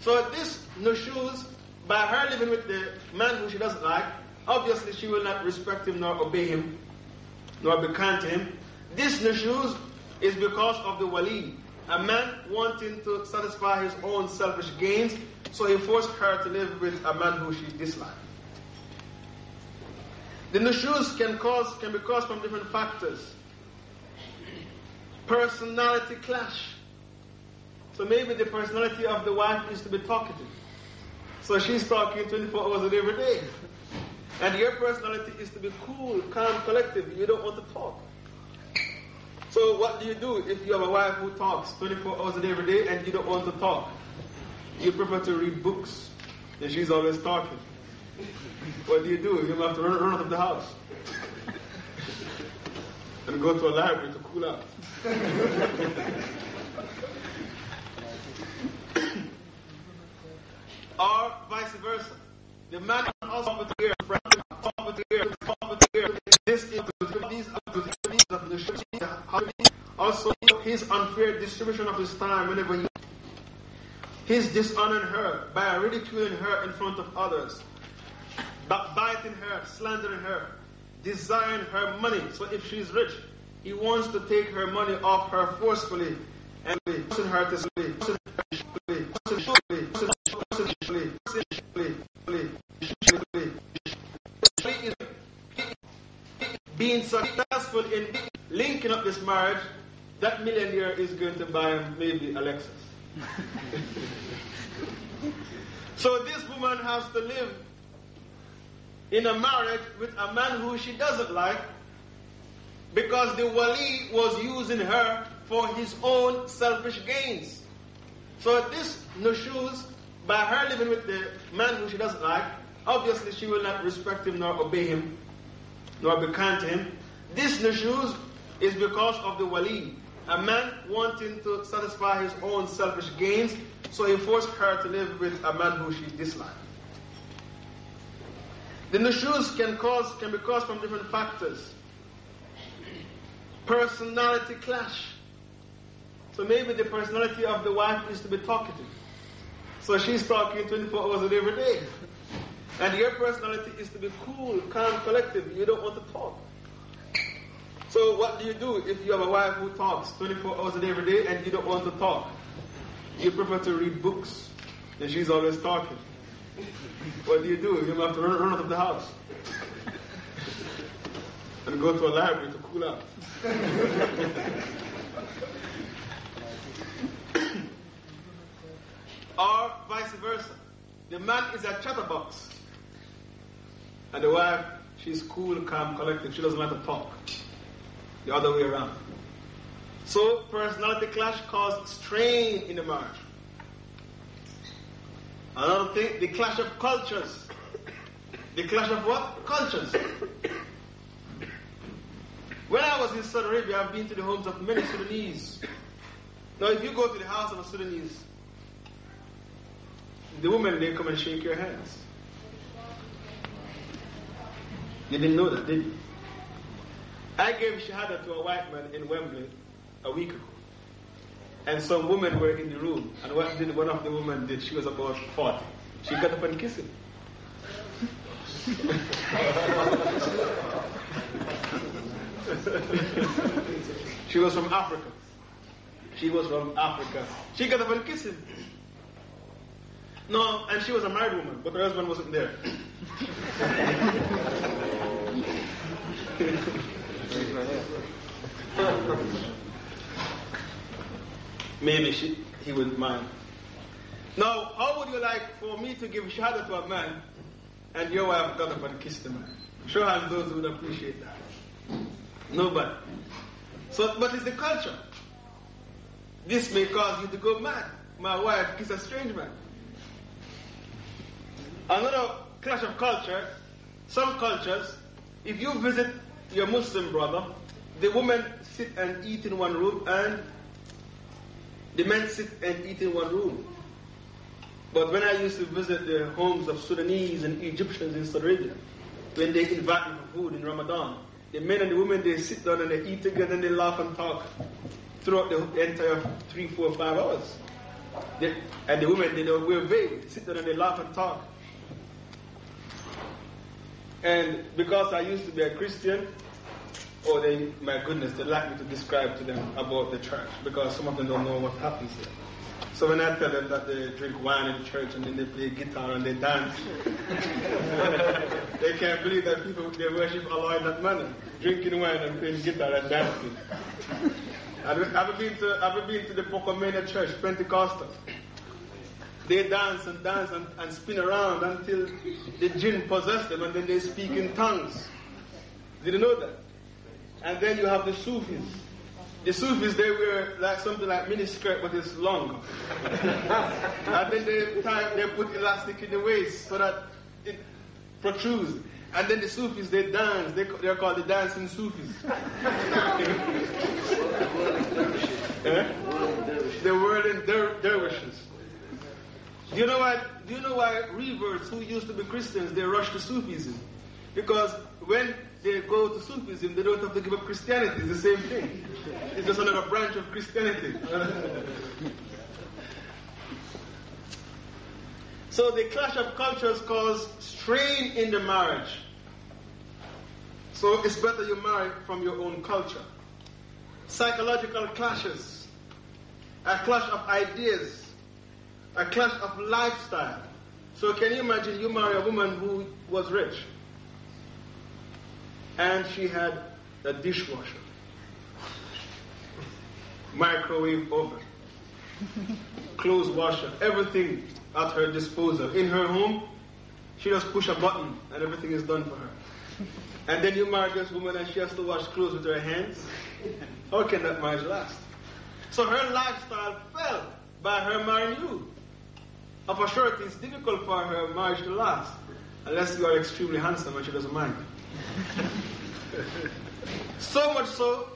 So this nushuz, by her living with the man who she doesn't like, obviously she will not respect him nor obey him, nor be kind to him. This nushuz is because of the wali. A man wanting to satisfy his own selfish gains, so he forced her to live with a man who she disliked. The nushuz can cause can be caused from different factors. Personality clash. So maybe the personality of the wife is to be talkative. So she's talking 24 hours a day every day. And your personality is to be cool, calm, collective. You don't want to talk. So what do you do if you have a wife who talks 24 hours a day every day and you don't want to talk? You prefer to read books and she's always talking. What do you do? You have to run, run out of the house and go to a library to cool out. or vice versa. The man also over here, over here, over here. This is these of the also his unfair distribution of his time whenever he he's dishonoring her by ridiculing her in front of others, biting her, slandering her, desiring her money. So if she's rich, he wants to take her money off her forcefully and forcing her to sleep. being successful in linking up this marriage, that millionaire is going to buy maybe a Lexus. so this woman has to live in a marriage with a man who she doesn't like because the wali was using her for his own selfish gains. So this nushuz, by her living with the man who she doesn't like, obviously she will not respect him nor obey him nor be kind to him. This nushuz is because of the wali, a man wanting to satisfy his own selfish gains, so he forced her to live with a man who she disliked. The nushuz can cause can be caused from different factors. Personality clash. So maybe the personality of the wife is to be talkative. So she's talking 24 hours a day every day. And your personality is to be cool, calm, collective. You don't want to talk. So what do you do if you have a wife who talks 24 hours a day every day and you don't want to talk? You prefer to read books and she's always talking. What do you do? You have to run, run out of the house and go to a library to cool out. or vice versa. The man is a chatterbox. And the wife, she's cool, calm, collected. She doesn't like to talk. The other way around. So personality clash caused strain in the marriage. Another thing, the clash of cultures. The clash of what? Cultures. When I was in Saudi Arabia, I've been to the homes of many Sudanese. Now, if you go to the house of a Sudanese, the women, they come and shake your hands. You didn't know that, did you? I gave Shahada to a white man in Wembley a week ago. And some women were in the room. And what did one of the women did? She was about 40. She got up and kissed him. she was from Africa. She was from Africa. She got up and kissed him. No, and she was a married woman, but her husband wasn't there. maybe she, he wouldn't mind. Now, how would you like for me to give shahada to a man and your wife got up and kissed the man? Show hands those who would appreciate that. Nobody. So, but it's the culture. This may cause you to go mad. My wife kiss a strange man. Another clash of culture, some cultures, if you visit your Muslim brother, the women sit and eat in one room and the men sit and eat in one room. But when I used to visit the homes of Sudanese and Egyptians in Saudi Arabia, when they invite me for food in Ramadan, the men and the women they sit down and they eat together and they laugh and talk throughout the entire three, four, five hours. They, and the women they don't wear sit down and they laugh and talk. And because I used to be a Christian, oh, they, my goodness, they like me to describe to them about the church because some of them don't know what happens here. So when I tell them that they drink wine in church and then they play guitar and they dance, they can't believe that people they worship Allah in that manner, drinking wine and playing guitar and dancing. Have you, have been to have you been to the Pocomania Church, Pentecostal? They dance and dance and, and spin around until the jinn possess them and then they speak in tongues. Did you know that? And then you have the Sufis. The Sufis, they wear like something like mini skirt, but it's long. and then they tie, they put elastic in the waist so that it protrudes. And then the Sufis, they dance. They, they're called the dancing Sufis. eh? The whirling der- dervishes. Do you know why? Do you know why reverts who used to be Christians they rush to Sufism? Because when they go to Sufism, they don't have to give up Christianity. It's the same thing. It's just another branch of Christianity. so the clash of cultures cause strain in the marriage. So it's better you marry from your own culture. Psychological clashes, a clash of ideas, a clash of lifestyle. So can you imagine you marry a woman who was rich and she had a dishwasher, microwave oven, clothes washer, everything at her disposal. In her home, she just push a button and everything is done for her. And then you marry this woman and she has to wash clothes with her hands. How can that marriage last? So her lifestyle fell by her marrying you. Of a surety, it's difficult for her marriage to last unless you are extremely handsome and she doesn't mind. So much so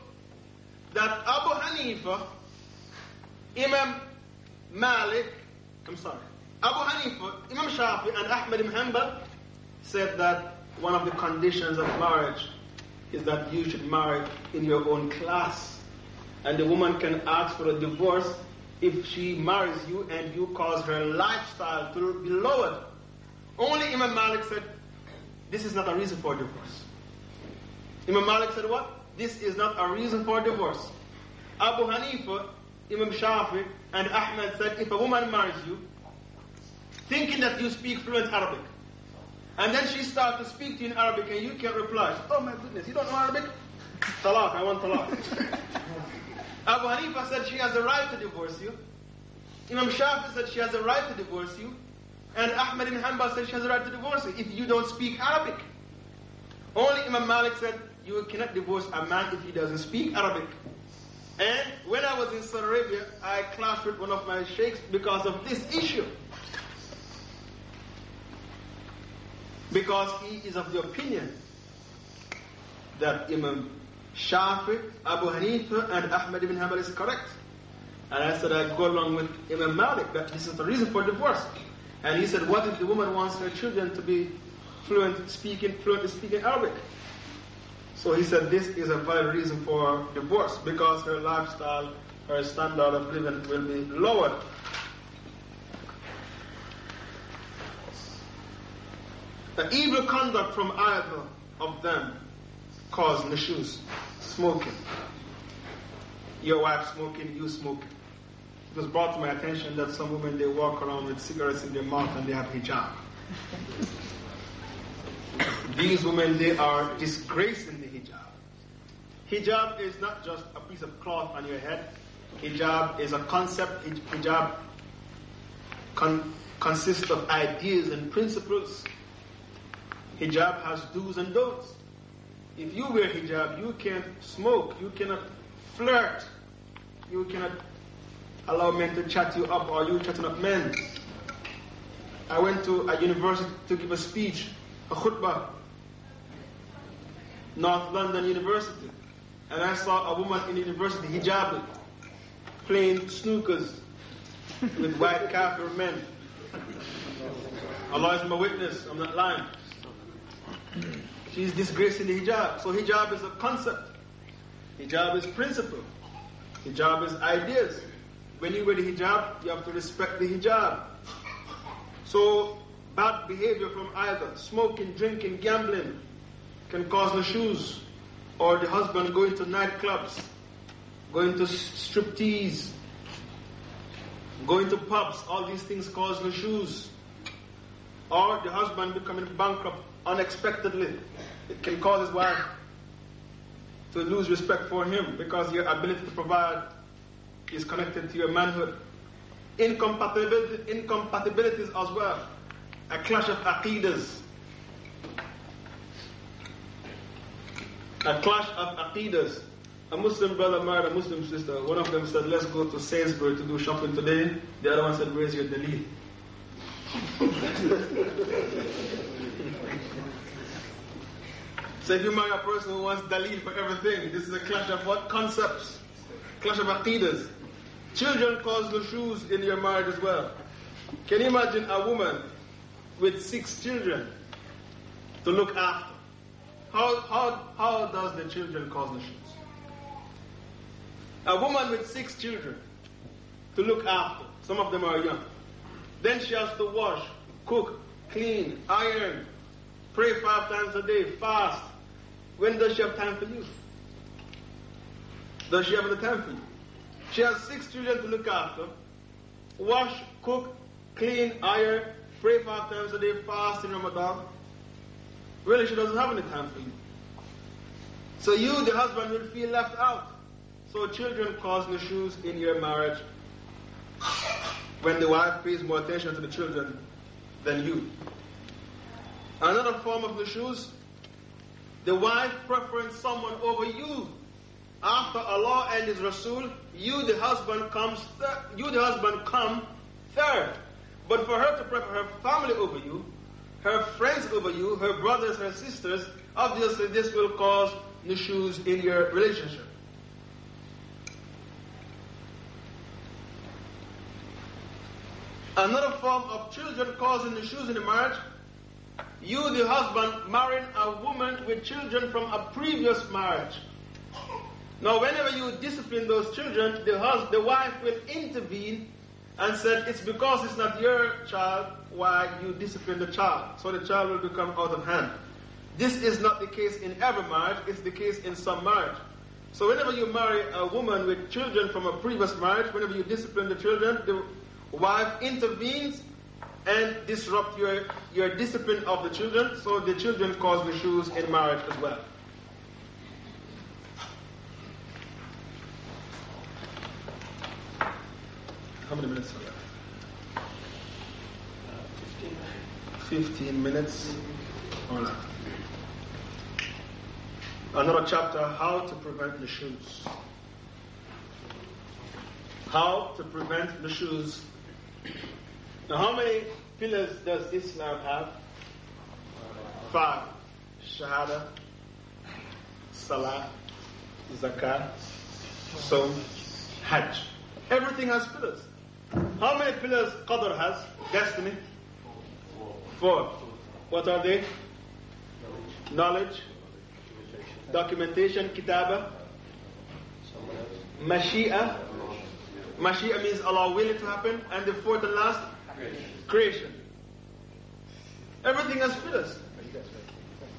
that Abu Hanifa, Imam Malik, I'm sorry, Abu Hanifa, Imam Shafi, and Ahmed ibn Hanbal said that one of the conditions of marriage is that you should marry in your own class. And the woman can ask for a divorce if she marries you and you cause her lifestyle to be lowered. Only Imam Malik said, this is not a reason for divorce. Imam Malik said what? This is not a reason for divorce. Abu Hanifa, Imam Shafi, and Ahmed said, if a woman marries you, thinking that you speak fluent Arabic, and then she starts to speak to you in Arabic and you can't reply. Oh my goodness, you don't know Arabic? Talaq, I want talaq. Abu Hanifa said she has a right to divorce you. Imam Shafi said she has a right to divorce you. And Ahmad ibn Hanbal said she has a right to divorce you if you don't speak Arabic. Only Imam Malik said you cannot divorce a man if he doesn't speak Arabic. And when I was in Saudi Arabia, I clashed with one of my sheikhs because of this issue. Because he is of the opinion that Imam Shafi, Abu Hanifa, and Ahmad ibn Hanbal is correct. And I said, I go along with Imam Malik, that this is the reason for divorce. And he said, what if the woman wants her children to be fluent speaking, fluent speaking Arabic? So he said, this is a valid reason for divorce because her lifestyle, her standard of living will be lowered. The evil conduct from either of them cause issues. smoking. Your wife smoking, you smoking. It was brought to my attention that some women they walk around with cigarettes in their mouth and they have hijab. These women they are disgracing the hijab. Is not just a piece of cloth on your head, hijab is a concept. Hijab con- consists of ideas and principles. Hijab has do's and don'ts. If you wear hijab, you can't smoke, you cannot flirt, you cannot allow men to chat you up or you chatting up men. I went to a university to give a speech, a khutbah, North London University, and I saw a woman in the university hijab playing snookers with white kafir men. Allah is my witness, I'm not lying. She's disgracing the hijab. So hijab is a concept. Hijab is principle. Hijab is ideas. When you wear the hijab, you have to respect the hijab. So bad behavior from either smoking, drinking, gambling can cause the nushuz, or the husband going to nightclubs, going to striptease, going to pubs. All these things cause nushuz, or the husband becoming bankrupt unexpectedly. It can cause his wife to lose respect for him because your ability to provide is connected to your manhood. Incompatibility, incompatibilities as well. A clash of aqidas. A clash of aqidas. A Muslim brother married a Muslim sister. One of them said, let's go to Sainsbury to do shopping today. The other one said, where's your dalil? so if you marry a person who wants dalil for everything, this is a clash of what? Concepts. Clash of aqidas. Children cause the nushuz in your marriage as well. Can you imagine a woman with six children to look after? How, how, how does the children cause nushuz? A woman with six children to look after. Some of them are young. Then she has to wash, cook, clean, iron, pray five times a day, fast. When does she have time for you? Does she have the time for you? She has six children to look after. Wash, cook, clean, iron, pray five times a day, fast in Ramadan. Really, she doesn't have any time for you. So you, the husband, will feel left out. So children cause nushuz in your marriage when the wife pays more attention to the children than you. Another form of nushuz, the wife preferring someone over you after Allah and His Rasul, you the husband comes you the husband come third. But for her to prefer her family over you, her friends over you, her brothers, her sisters, obviously this will cause issues in your relationship. Another form of children causing issues in the marriage, you the husband marrying a woman with children from a previous marriage. Now, whenever you discipline those children, the, husband, the wife will intervene and said, it's because it's not your child why you discipline the child. So the child will become out of hand. This is not the case in every marriage, it's the case in some marriage. So whenever you marry a woman with children from a previous marriage, whenever you discipline the children, the wife intervenes and disrupt your, your discipline of the children, so the children cause issues in marriage as well. How many minutes are left? 15 minutes. All right. Another chapter, how to prevent the nushuz. How to prevent the nushuz. Now, how many pillars does Islam have? Five. Shahada, Salah, Zakat, Saum, Hajj. Everything has pillars. How many pillars Qadr has? Destiny? Four. What are they? Knowledge, documentation, kitaba, mashia. Mashia means Allah will it to happen. And the fourth and last? Creation. Everything has pillars.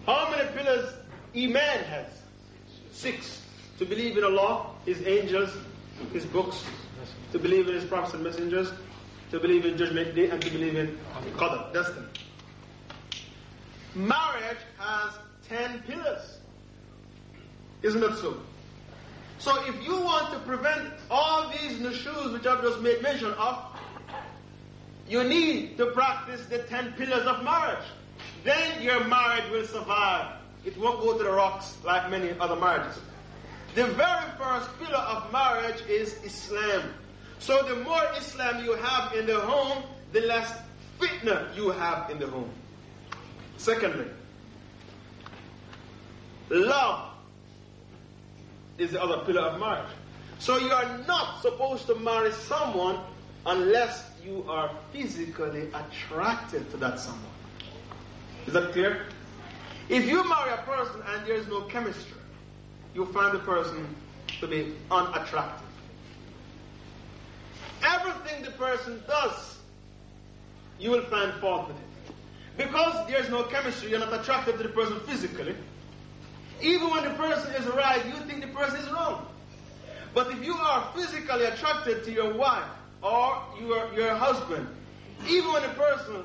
How many pillars Iman has? Six. To believe in Allah, His angels, His books, to believe in His prophets and messengers, to believe in Judgment Day, and to believe in Qadr, destiny. Marriage has ten pillars. Isn't that so? So if you want to prevent all these nushuz which I've just made mention of, you need to practice the ten pillars of marriage. Then your marriage will survive. It won't go to the rocks like many other marriages. The very first pillar of marriage is Islam. So the more Islam you have in the home, the less fitna you have in the home. Secondly, love is the other pillar of marriage. So you are not supposed to marry someone unless you are physically attracted to that someone. Is that clear? If you marry a person and there is no chemistry, you find the person to be unattractive. Everything the person does, you will find fault with it. Because there's no chemistry, you're not attracted to the person physically. Even when the person is right, you think the person is wrong. But if you are physically attracted to your wife or your, your husband, even when the person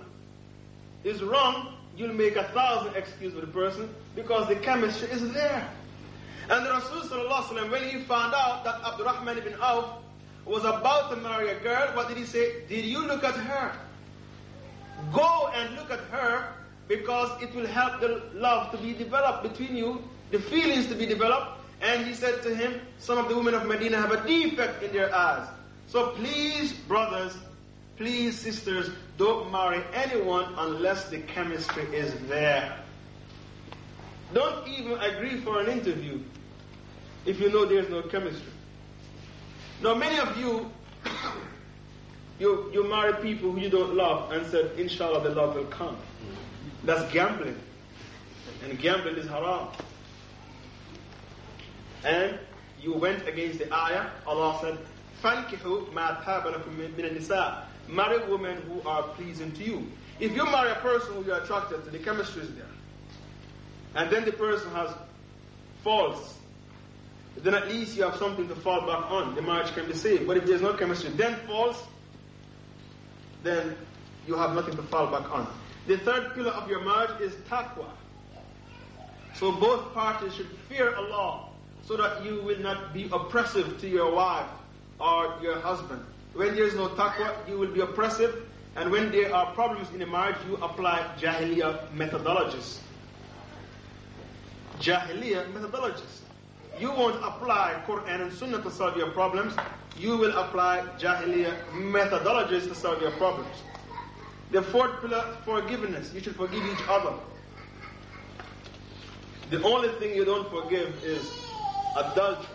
is wrong, you'll make a thousand excuses for the person because the chemistry is there. And the Rasul when he found out that Abdurrahman ibn Auf was about to marry a girl, what did he say? Did you look at her? Go and look at her because it will help the love to be developed between you, the feelings to be developed. And he said to him, Some of the women of Medina have a defect in their eyes. So please, brothers, please, sisters, don't marry anyone unless the chemistry is there. Don't even agree for an interview if you know there's no chemistry. Now, many of you, you, you marry people who you don't love and said, Inshallah, the love will come. That's gambling. And gambling is haram. And you went against the ayah. Allah said, فَانْكِحُوا مَا تَابَ لَكُم مِنَ النِّسَاءِ Marry women who are pleasing to you. If you marry a person who you're attracted to, the chemistry is there. And then the person has faults then at least you have something to fall back on. The marriage can be saved. But if there's no chemistry, then falls, then you have nothing to fall back on. The third pillar of your marriage is taqwa. So both parties should fear Allah so that you will not be oppressive to your wife or your husband. When there is no taqwa, you will be oppressive. And when there are problems in a marriage, you apply jahiliyyah methodologies. Jahiliyyah methodologies you won't apply Quran and Sunnah to solve your problems. You will apply Jahiliyyah methodologies to solve your problems. The fourth pillar, forgiveness. You should forgive each other. The only thing you don't forgive is adultery.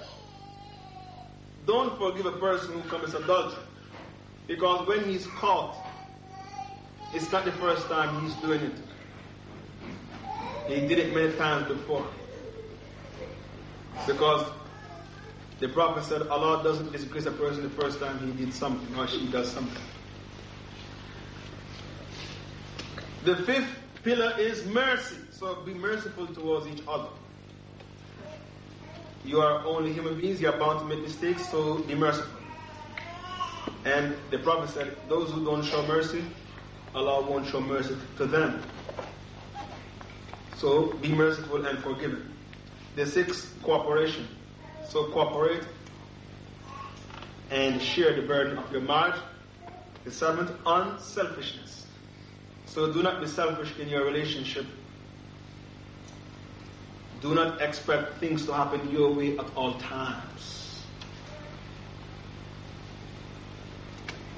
Don't forgive a person who commits adultery. Because when he's caught, it's not the first time he's doing it. He did it many times before. Because the Prophet said Allah doesn't disgrace a person the first time he did something or she does something. The fifth pillar is mercy. So be merciful towards each other. You are only human beings, you are bound to make mistakes, so be merciful. And the Prophet said, Those who don't show mercy, Allah won't show mercy to them. So be merciful and forgiving. The sixth, cooperation. So cooperate and share the burden of your marriage. The seventh, unselfishness. So do not be selfish in your relationship. Do not expect things to happen your way at all times.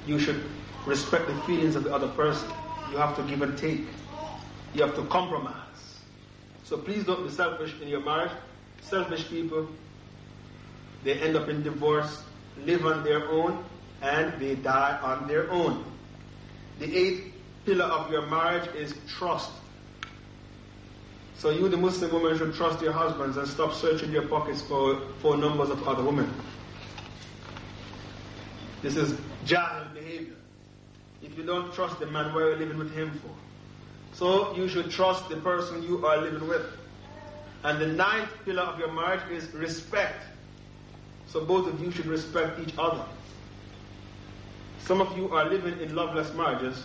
You should respect the feelings of the other person. You have to give and take. You have to compromise. So please don't be selfish in your marriage selfish people, they end up in divorce, live on their own, and they die on their own. The eighth pillar of your marriage is trust. So you, the Muslim woman, should trust your husbands and stop searching your pockets for, for numbers of other women. This is jahil behavior. If you don't trust the man, why are you living with him for? So you should trust the person you are living with. And the ninth pillar of your marriage is respect. So both of you should respect each other. Some of you are living in loveless marriages.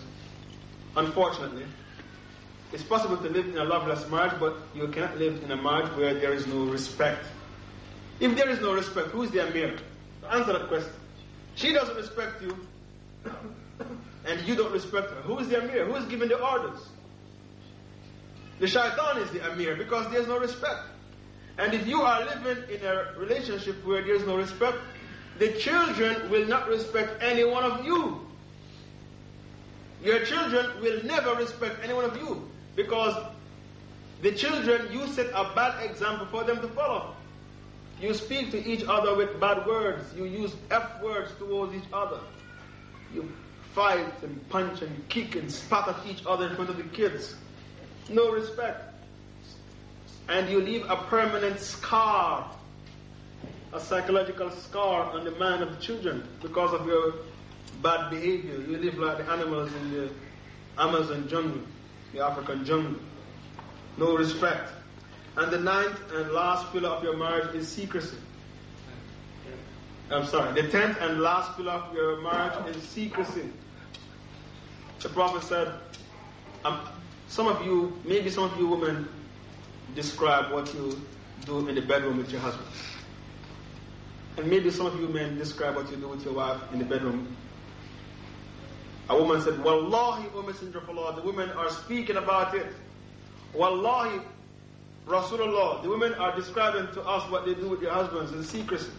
Unfortunately, it's possible to live in a loveless marriage, but you cannot live in a marriage where there is no respect. If there is no respect, who is the Amir? Answer that question. She doesn't respect you, and you don't respect her. Who is the Amir? Who is giving the orders? The shaitan is the Amir because there's no respect. And if you are living in a relationship where there's no respect, the children will not respect any one of you. Your children will never respect any one of you because the children, you set a bad example for them to follow. You speak to each other with bad words. You use F words towards each other. You fight and punch and kick and spat at each other in front of the kids. No respect. And you leave a permanent scar, a psychological scar on the mind of the children because of your bad behavior. You live like the animals in the Amazon jungle, the African jungle. No respect. And the ninth and last pillar of your marriage is secrecy. I'm sorry. The tenth and last pillar of your marriage is secrecy. The Prophet said, some of you, maybe some of you women, describe what you do in the bedroom with your husband. And maybe some of you men describe what you do with your wife in the bedroom. A woman said, Wallahi, O Messenger of Allah, the women are speaking about it. Wallahi, Rasulullah, the women are describing to us what they do with their husbands in secrecy.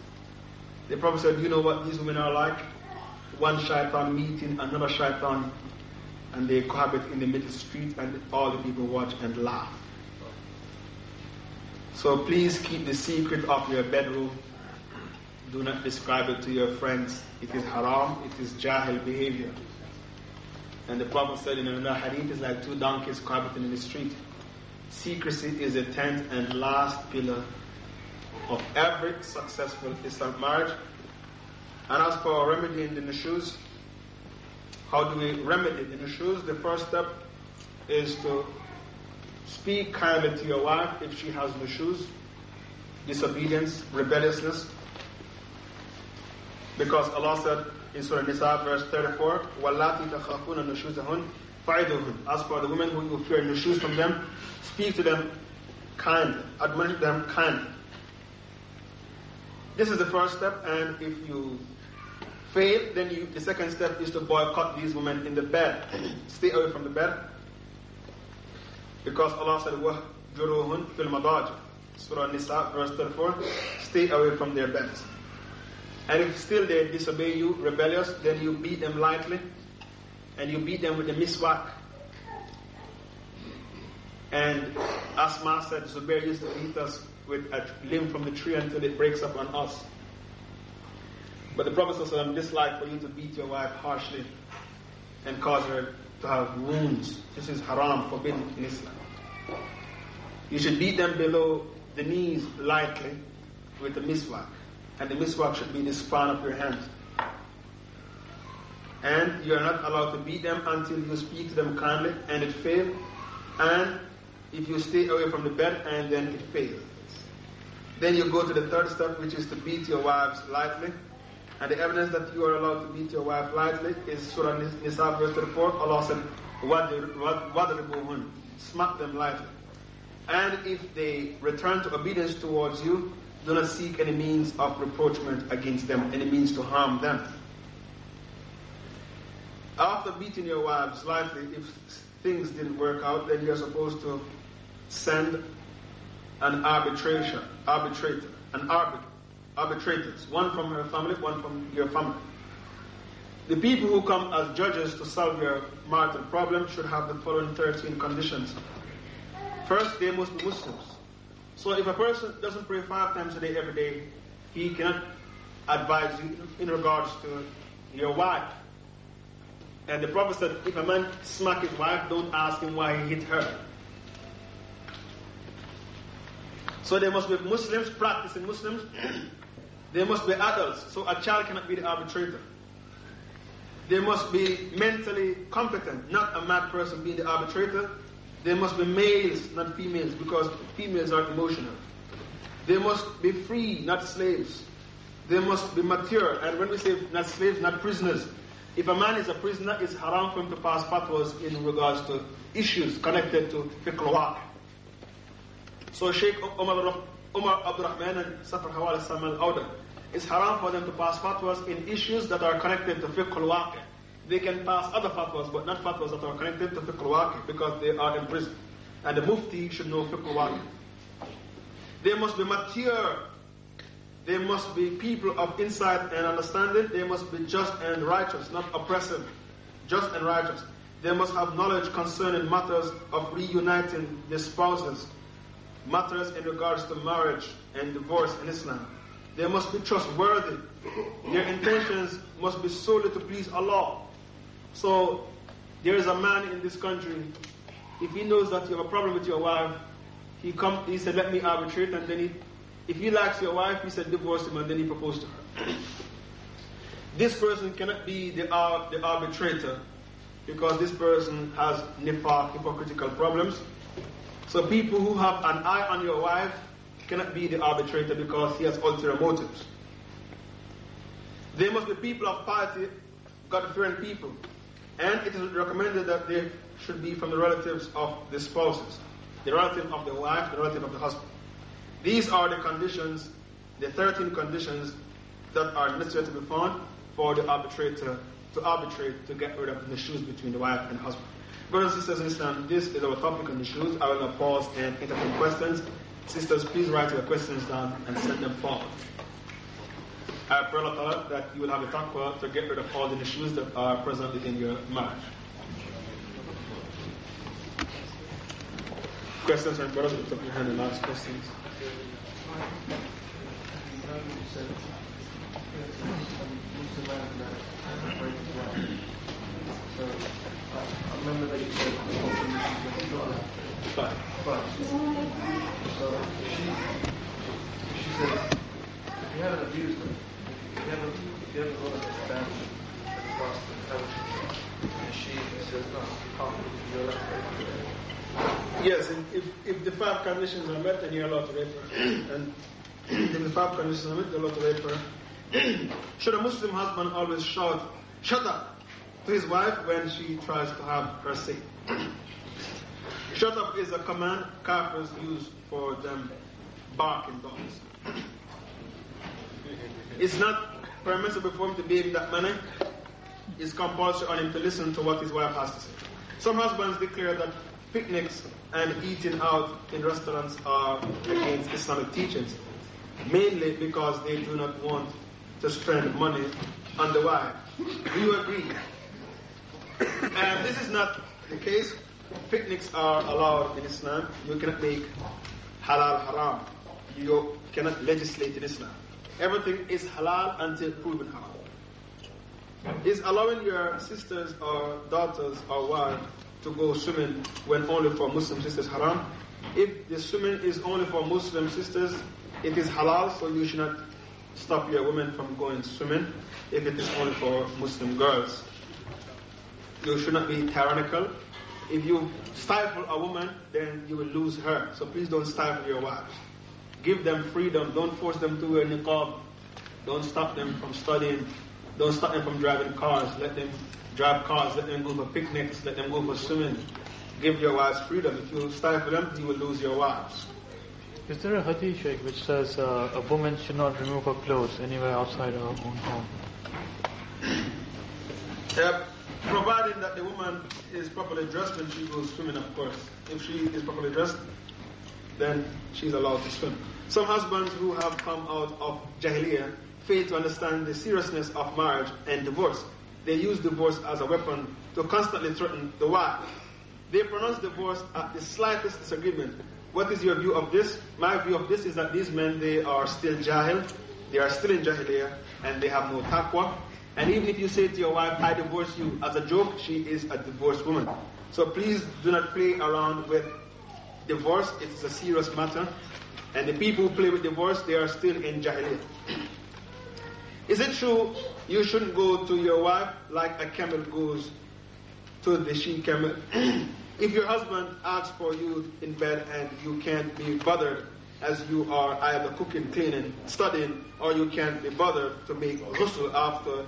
The Prophet said, you know what these women are like? One shaitan meeting another shaitan, and they cohabit in the middle street, and all the people watch and laugh. So please keep the secret of your bedroom. Do not describe it to your friends. It is haram, it is jahil behavior. And the Prophet said in another hadith, it's like two donkeys cohabiting in the street. Secrecy is the tenth and last pillar of every successful Islam marriage. And as for remedying the nushuz, how do we remedy the nushuz? The first step is to speak kindly to your wife if she has nushuz, disobedience, rebelliousness. Because Allah said in Surah Nisa, verse 34, وَاللَّاتِ تَخَافُونَ نُشُوزَهُنْ فَعِدُهُنْ As for the women who you fear nushuz from them, speak to them kindly, admonish them kindly. This is the first step, and if you fail, then you, the second step is to boycott these women in the bed. Stay away from the bed. Because Allah said, وَهْجُرُوهُنْ فِي الْمَضَاجِ Surah Nisa, verse 34. Stay away from their beds. And if still they disobey you, rebellious, then you beat them lightly, and you beat them with the miswak. And Asma said, Zubair used to beat us with a limb from the tree until it breaks up on us. But the Prophet ﷺ disliked for you to beat your wife harshly and cause her to have wounds. This is haram, forbidden in Islam. You should beat them below the knees lightly with the miswak. And the miswak should be the span of your hand. And you are not allowed to beat them until you speak to them kindly and it fails. And if you stay away from the bed and then it fails. Then you go to the third step, which is to beat your wives lightly. And the evidence that you are allowed to beat your wife lightly is Surah Nisa verse 34. Allah said, وَضْرِبُوهُنْ Smack them lightly. And if they return to obedience towards you, do not seek any means of reproachment against them, any means to harm them. After beating your wives lightly, if things didn't work out, then you're supposed to send an arbitration, arbitrator, an arbit, arbitrators, one from her family, one from your family. The people who come as judges to solve your marital problem should have the following 13 conditions. First, they must be Muslims. So if a person doesn't pray five times a day every day, he cannot advise you in regards to your wife. And the Prophet said, if a man smack his wife, don't ask him why he hit her. So they must be Muslims, practicing Muslims. They must be adults, so a child cannot be the arbitrator. They must be mentally competent, not a mad person being the arbitrator. They must be males, not females, because females are emotional. They must be free, not slaves. They must be mature. And when we say not slaves, not prisoners, if a man is a prisoner, it's haram for him to pass fatwas in regards to issues connected to fiqh So Sheikh Umar, Umar Abdurrahman and Safar Hawali Salman Auda, it's haram for them to pass fatwas in issues that are connected to fiqh al-waqi. They can pass other fatwas, but not fatwas that are connected to fiqh al-waqi because they are in prison. And the mufti should know fiqh al-waqi. They must be mature. They must be people of insight and understanding. They must be just and righteous, not oppressive. Just and righteous. They must have knowledge concerning matters of reuniting their spouses, matters in regards to marriage and divorce in Islam. They must be trustworthy. Their intentions must be solely to please Allah. So, there is a man in this country, if he knows that you have a problem with your wife, he come, he said, let me arbitrate, and then he, if he likes your wife, he said, divorce him, and then he proposed to her. this person cannot be the, uh, the arbitrator because this person has nifaq, hypocritical problems. So people who have an eye on your wife cannot be the arbitrator because he has ulterior motives. They must be people of piety, God-fearing people. And it is recommended that they should be from the relatives of the spouses, the relative of the wife, the relative of the husband. These are the conditions, the 13 conditions that are necessary to be found for the arbitrator to arbitrate to get rid of the nushuz between the wife and husband. Brothers and sisters in Islam, this is our topic on the nushuz. I will now pause and entertain questions. Sisters, please write your questions down and send them forward. I pray Allah that you will have a taqwa to get rid of all the issues that are present in your marriage. Questions and brothers, up your hand and ask questions. So I remember that you said But, she said you haven't abused them, you haven't you haven't family across the country, and she says no, yes, if, if the five conditions are met, then you're allowed to rape her. and if the five conditions are met, you're allowed to rape her. Should a Muslim husband always shout, shut up, to his wife when she tries to have her say? shut up is a command Kafirs use for them barking dogs. It's not permissible for him to behave in that manner. It's compulsory on him to listen to what his wife has to say. Some husbands declare that picnics and eating out in restaurants are against Islamic teachings, mainly because they do not want to spend money on the wife. Do you agree? And this is not the case. Picnics are allowed in Islam. You cannot make halal haram. You cannot legislate in Islam. Everything is halal until proven haram. Is allowing your sisters or daughters or wives to go swimming when only for Muslim sisters haram? If the swimming is only for Muslim sisters, it is halal, so you should not stop your women from going swimming if it is only for Muslim girls. You should not be tyrannical. If you stifle a woman, then you will lose her. So please don't stifle your wives. Give them freedom. Don't force them to wear niqab. Don't stop them from studying. Don't stop them from driving cars. Let them drive cars. Let them go for picnics. Let them go for swimming. Give your wives freedom. If you stifle them, you will lose your wives. Is there a hadith, Sheikh, which says uh, a woman should not remove her clothes anywhere outside her own home? Uh, providing that the woman is properly dressed when she goes swimming, of course. If she is properly dressed, then she's allowed to swim. Some husbands who have come out of Jahiliyyah fail to understand the seriousness of marriage and divorce. They use divorce as a weapon to constantly threaten the wife. They pronounce divorce at the slightest disagreement. What is your view of this? My view of this is that these men, they are still jahil, they are still in Jahiliyyah, and they have no taqwa. And even if you say to your wife, I divorce you as a joke, she is a divorced woman. So please do not play around with divorce. It is a serious matter. And the people who play with divorce, they are still in Jahiliyyah. Is it true you shouldn't go to your wife like a camel goes to the she camel? if your husband asks for you in bed and you can't be bothered as you are either cooking, cleaning, studying, or you can't be bothered to make ghusl after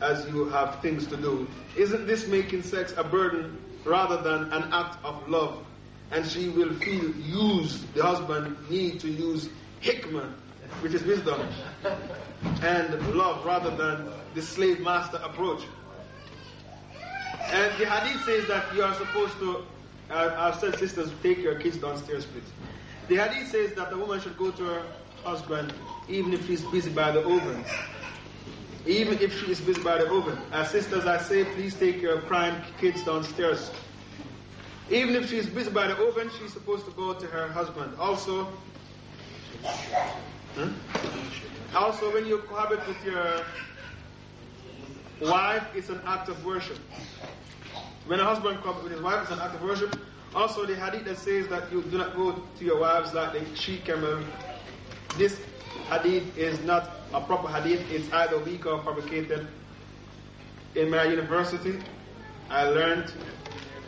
as you have things to do. Isn't this making sex a burden rather than an act of love and she will feel used, the husband need to use hikmah, which is wisdom, and love rather than the slave master approach. And the hadith says that you are supposed to, uh, I've said sisters, take your kids downstairs, please. The hadith says that the woman should go to her husband even if he's busy by the oven. Even if she is busy by the oven. As sisters, I say, please take your crying kids downstairs. Even if she is busy by the oven, she's supposed to go to her husband. Also, huh? also when you cohabit with your wife, it's an act of worship. When a husband comes with his wife, it's an act of worship. Also, the hadith that says that you do not go to your wives like the she camel. This hadith is not a proper hadith. It's either weak or fabricated. In my university, I learned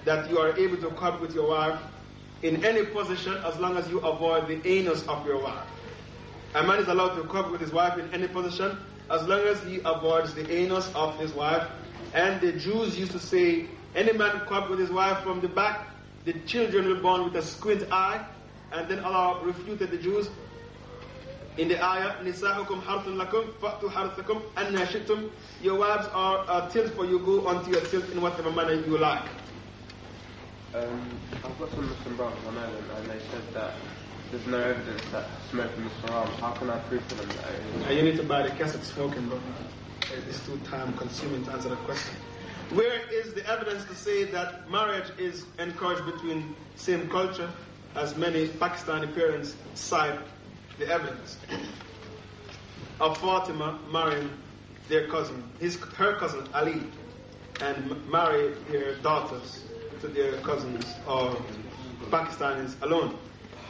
that you are able to cohabit with your wife in any position as long as you avoid the anus of your wife. A man is allowed to cohabit with his wife in any position as long as he avoids the anus of his wife. And the Jews used to say, any man cohabit with his wife from the back, the children will born with a squint eye. And then Allah refuted the Jews in the ayah, Nisa'ukum harthun lakum, fa'tu harthakum, anna shitum. Your wives are a tilt for you, go onto your tilt in whatever manner you like. Um, I've got some Muslim brothers on them, and they said that there's no evidence that smoking is haram. How can I prove to them that it is? You need to buy the cassette smoking, but it's too time consuming to answer that question. Where is the evidence to say that marriage is encouraged between same culture, as many Pakistani parents cite the evidence of Fatima marrying their cousin, his, her cousin Ali, and marry their daughters to their cousins or Pakistanis alone.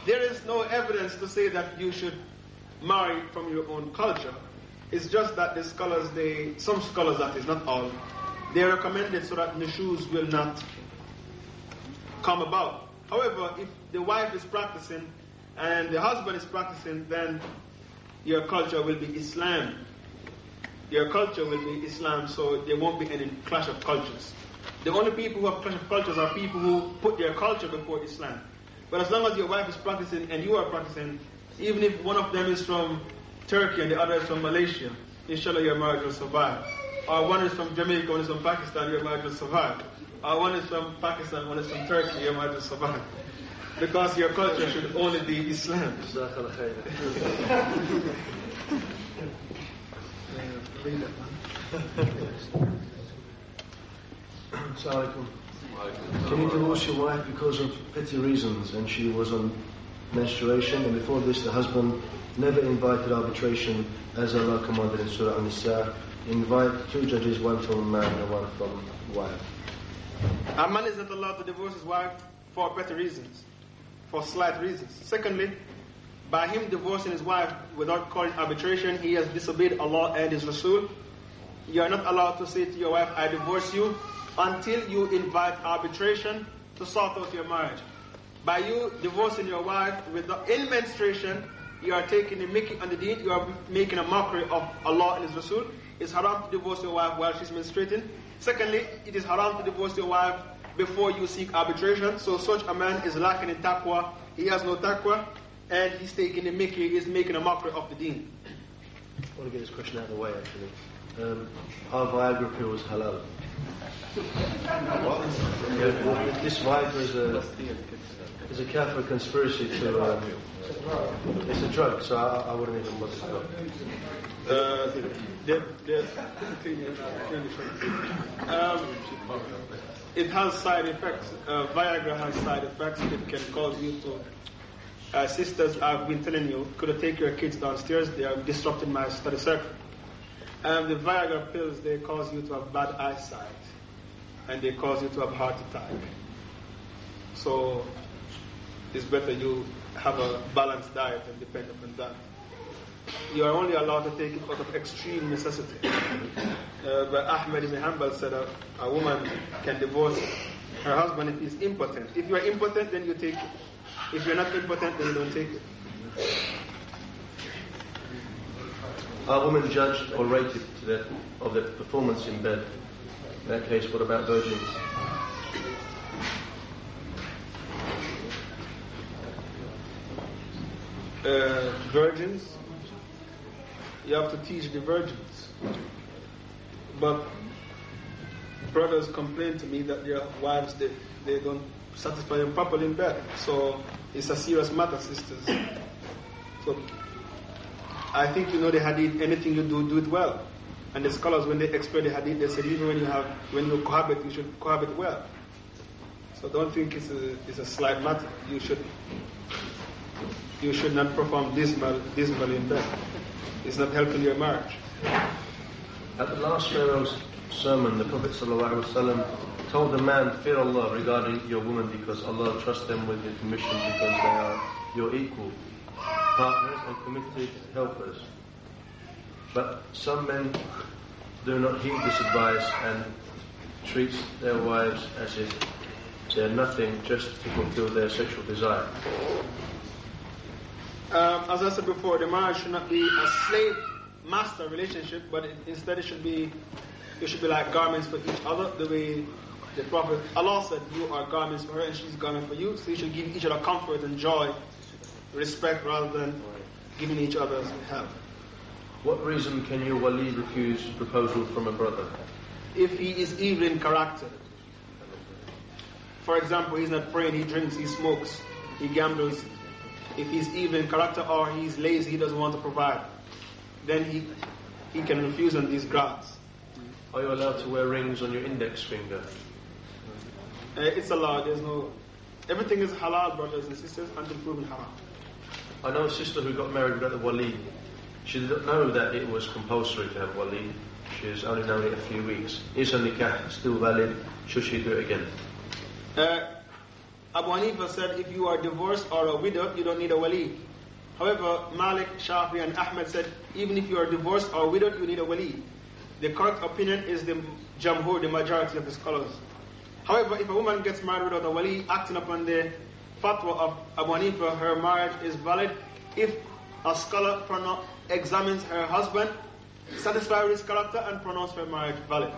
There is no evidence to say that you should marry from your own culture. It's just that the scholars, they, some scholars that is not all, they recommend it so that nushuz will not come about. However, if the wife is practicing and the husband is practicing, then your culture will be Islam. Your culture will be Islam, so there won't be any clash of cultures. The only people who have clash of cultures are people who put their culture before Islam. But as long as your wife is practicing and you are practicing, even if one of them is from Turkey and the other is from Malaysia, inshallah your marriage will survive. Or one is from Jamaica, one is from Pakistan, your marriage will survive. Or one is from Pakistan, one is from Turkey, your marriage will survive. Because your culture should only be Islam. Assalamualaikum. Can you divorce your wife because of petty reasons and she was on menstruation? And before this the husband never invited arbitration as Allah commanded in Surah An-Nisa. Invite two judges one from man and one from wife. A man is not allowed to divorce his wife for petty reasons, for slight reasons. Secondly, by him divorcing his wife without calling arbitration, he has disobeyed Allah and His Rasul. You are not allowed to say to your wife, I divorce you, until you invite arbitration to sort out your marriage. By you divorcing your wife without, in menstruation, you are taking a making on the deen, you are making a mockery of Allah and His Rasul. It's haram to divorce your wife while she's menstruating. Secondly, it is haram to divorce your wife before you seek arbitration. So such a man is lacking in taqwa. He has no taqwa, and he's taking a mickey, he's making a mockery of the deen. I want to get this question out of the way actually um, are Viagra pills halal? Yeah, this Viagra is a, is a Kafir conspiracy to um, it's a drug so I, I wouldn't even bother to go. Uh, there, there's, um, it has side effects. Uh, Viagra has side effects. It can cause you to. Uh, sisters, I've been telling you, could I take your kids downstairs. They are disrupting my study circle. And the Viagra pills, they cause you to have bad eyesight, and they cause you to have heart attack. So it's better you have a balanced diet and depend upon that you are only allowed to take it out of extreme necessity. Uh, but Ahmed ibn Hanbal said a, a woman can divorce her husband if he's impotent. If you are impotent, then you take it. If you're not impotent, then you don't take it. Are women judged or rated to their, of their performance in bed? In that case, what about virgins? uh, virgins, you have to teach the virgins. But brothers complain to me that their wives they, they don't satisfy them properly in bed. So it's a serious matter, sisters. So I think you know the hadith, anything you do, do it well. And the scholars when they explain the hadith, they said even when you have when you cohabit, you should cohabit well. So don't think it's a it's a slight matter. You should you should not perform dismal dismal in bed. It's not helping your marriage. At the last farewell sermon, the Prophet ﷺ told the man, Fear Allah regarding your woman because Allah trusts them with your mission because they are your equal partners and committed helpers. But some men do not heed this advice and treat their wives as if they're nothing just to fulfill their sexual desire. Um, as I said before, the marriage should not be a slave master relationship, but it, instead it should be it should be like garments for each other. The way the Prophet Allah said, "You are garments for her, and she's garment for you." So you should give each other comfort and joy, respect, rather than giving each other help. What reason can your wali refuse proposal from a brother? If he is evil in character, for example, he's not praying, he drinks, he smokes, he gambles. If he's evil in character or he's lazy, he doesn't want to provide, then he he can refuse on these grounds. Are you allowed to wear rings on your index finger? Uh, it's allowed. There's no. Everything is halal, brothers and sisters, until proven haram. I know a sister who got married without the wali. She didn't know that it was compulsory to have wali. She's only known it a few weeks. Is her nikah still valid? Should she do it again? Uh, Abu Hanifa said if you are divorced or a widow, you don't need a wali. However, Malik, Shafi, and Ahmed said even if you are divorced or widowed, you need a wali. The correct opinion is the jamhur, the majority of the scholars. However, if a woman gets married without a wali, acting upon the fatwa of Abu Hanifa, her marriage is valid if a scholar examines her husband, satisfied with his character, and pronounces her marriage valid.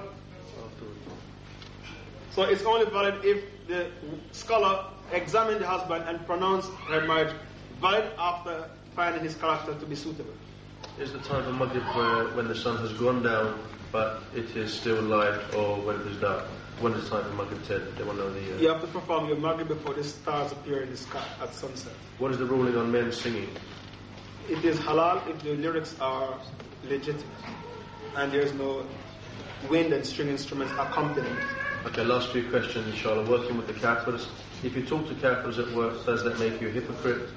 So it's only valid if the scholar examined the husband and pronounced her marriage valid after finding his character to be suitable. Is the time of Maghrib where, when the sun has gone down but it is still light or when it is dark? When is the time for Maghrib 10? They want to know the. Uh, You have to perform your Maghrib before the stars appear in the sky at sunset. What is the ruling on men singing? It is halal if the lyrics are legitimate and there's no wind and string instruments accompanying it. Okay, last few questions, inshallah. Working with the kafirs. If you talk to kafirs at work, does that make you a hypocrite?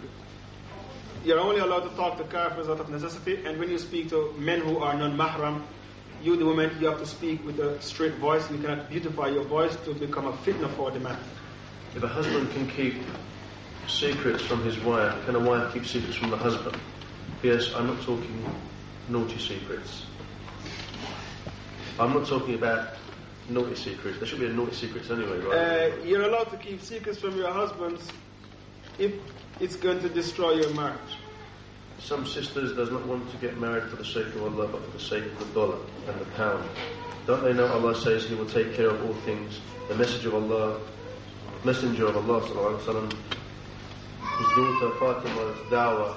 You're only allowed to talk to kafirs out of necessity, and when you speak to men who are non-mahram, you, the woman, you have to speak with a straight voice. You cannot beautify your voice to become a fitna for the man. If a husband can keep secrets from his wife, can a wife keep secrets from the husband? Yes, I'm not talking naughty secrets. I'm not talking about naughty secrets. There should be a naughty secrets anyway, right? Uh, you're allowed to keep secrets from your husbands if it's going to destroy your marriage. Some sisters does not want to get married for the sake of Allah, but for the sake of the dollar and the pound. Don't they know Allah says He will take care of all things? The message of Allah, messenger of Allah, sallallahu alaihi wasallam, his daughter Fatima's dawah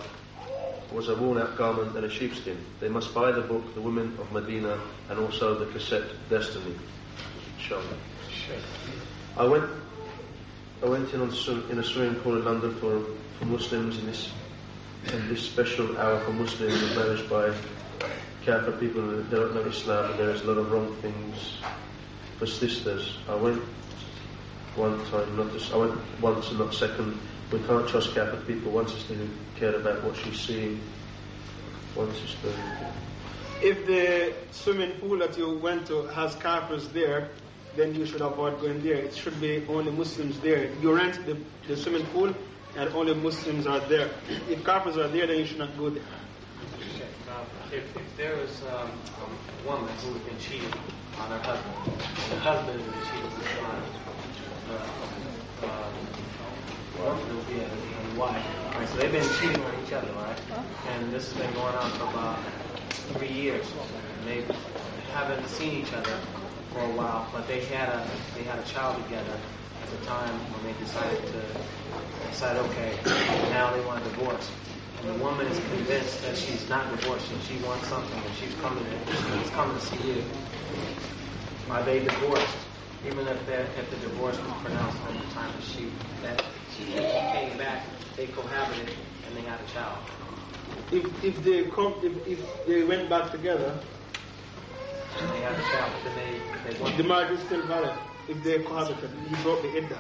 was a worn-out garment and a sheepskin. They must buy the book, The Women of Medina, and also the cassette Destiny. Inshallah. I went, I went in on in a swimming pool in London for for Muslims in this and this special hour for Muslims is managed by Kafir people who don't know Islam and there is a lot of wrong things for sisters. I went one time, not just, I went once and not second. We can't trust Kafir people. One sister who cared about what she's seeing. One sister. If the swimming pool that you went to has kafirs there, then you should avoid going there. It should be only Muslims there. You rent the, the swimming pool and only Muslims are there. If kafirs are there, then you should not go there. If, if there was um, a woman who has been cheating on her husband, and the husband has been cheating on the uh, woman who be on the wife, right? So they've been cheating on each other, right? And this has been going on for about three years. And they haven't seen each other for a while, but they had a they had a child together at the time when they decided to decide, okay, now they want a divorce. and the woman is convinced that she's not divorced and she wants something and she's coming to, she's coming to see you, are they divorced? Even if they if the divorce was pronounced at the time that she that she came back, they cohabited and they had a child. If, if they come, if, if they went back together, And they had a child, but then they they want the marriage is still valid. If they cohabited, he broke the iddah.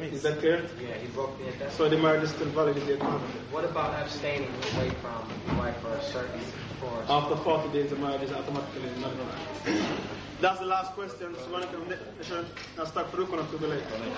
Is that clear? Yeah, he broke the iddah. So the marriage is still valid if they cohabited. What about abstaining away from the wife for a certain for After 40 days, the marriage is automatically nullified. That's the last question. So, when I come, let's start for the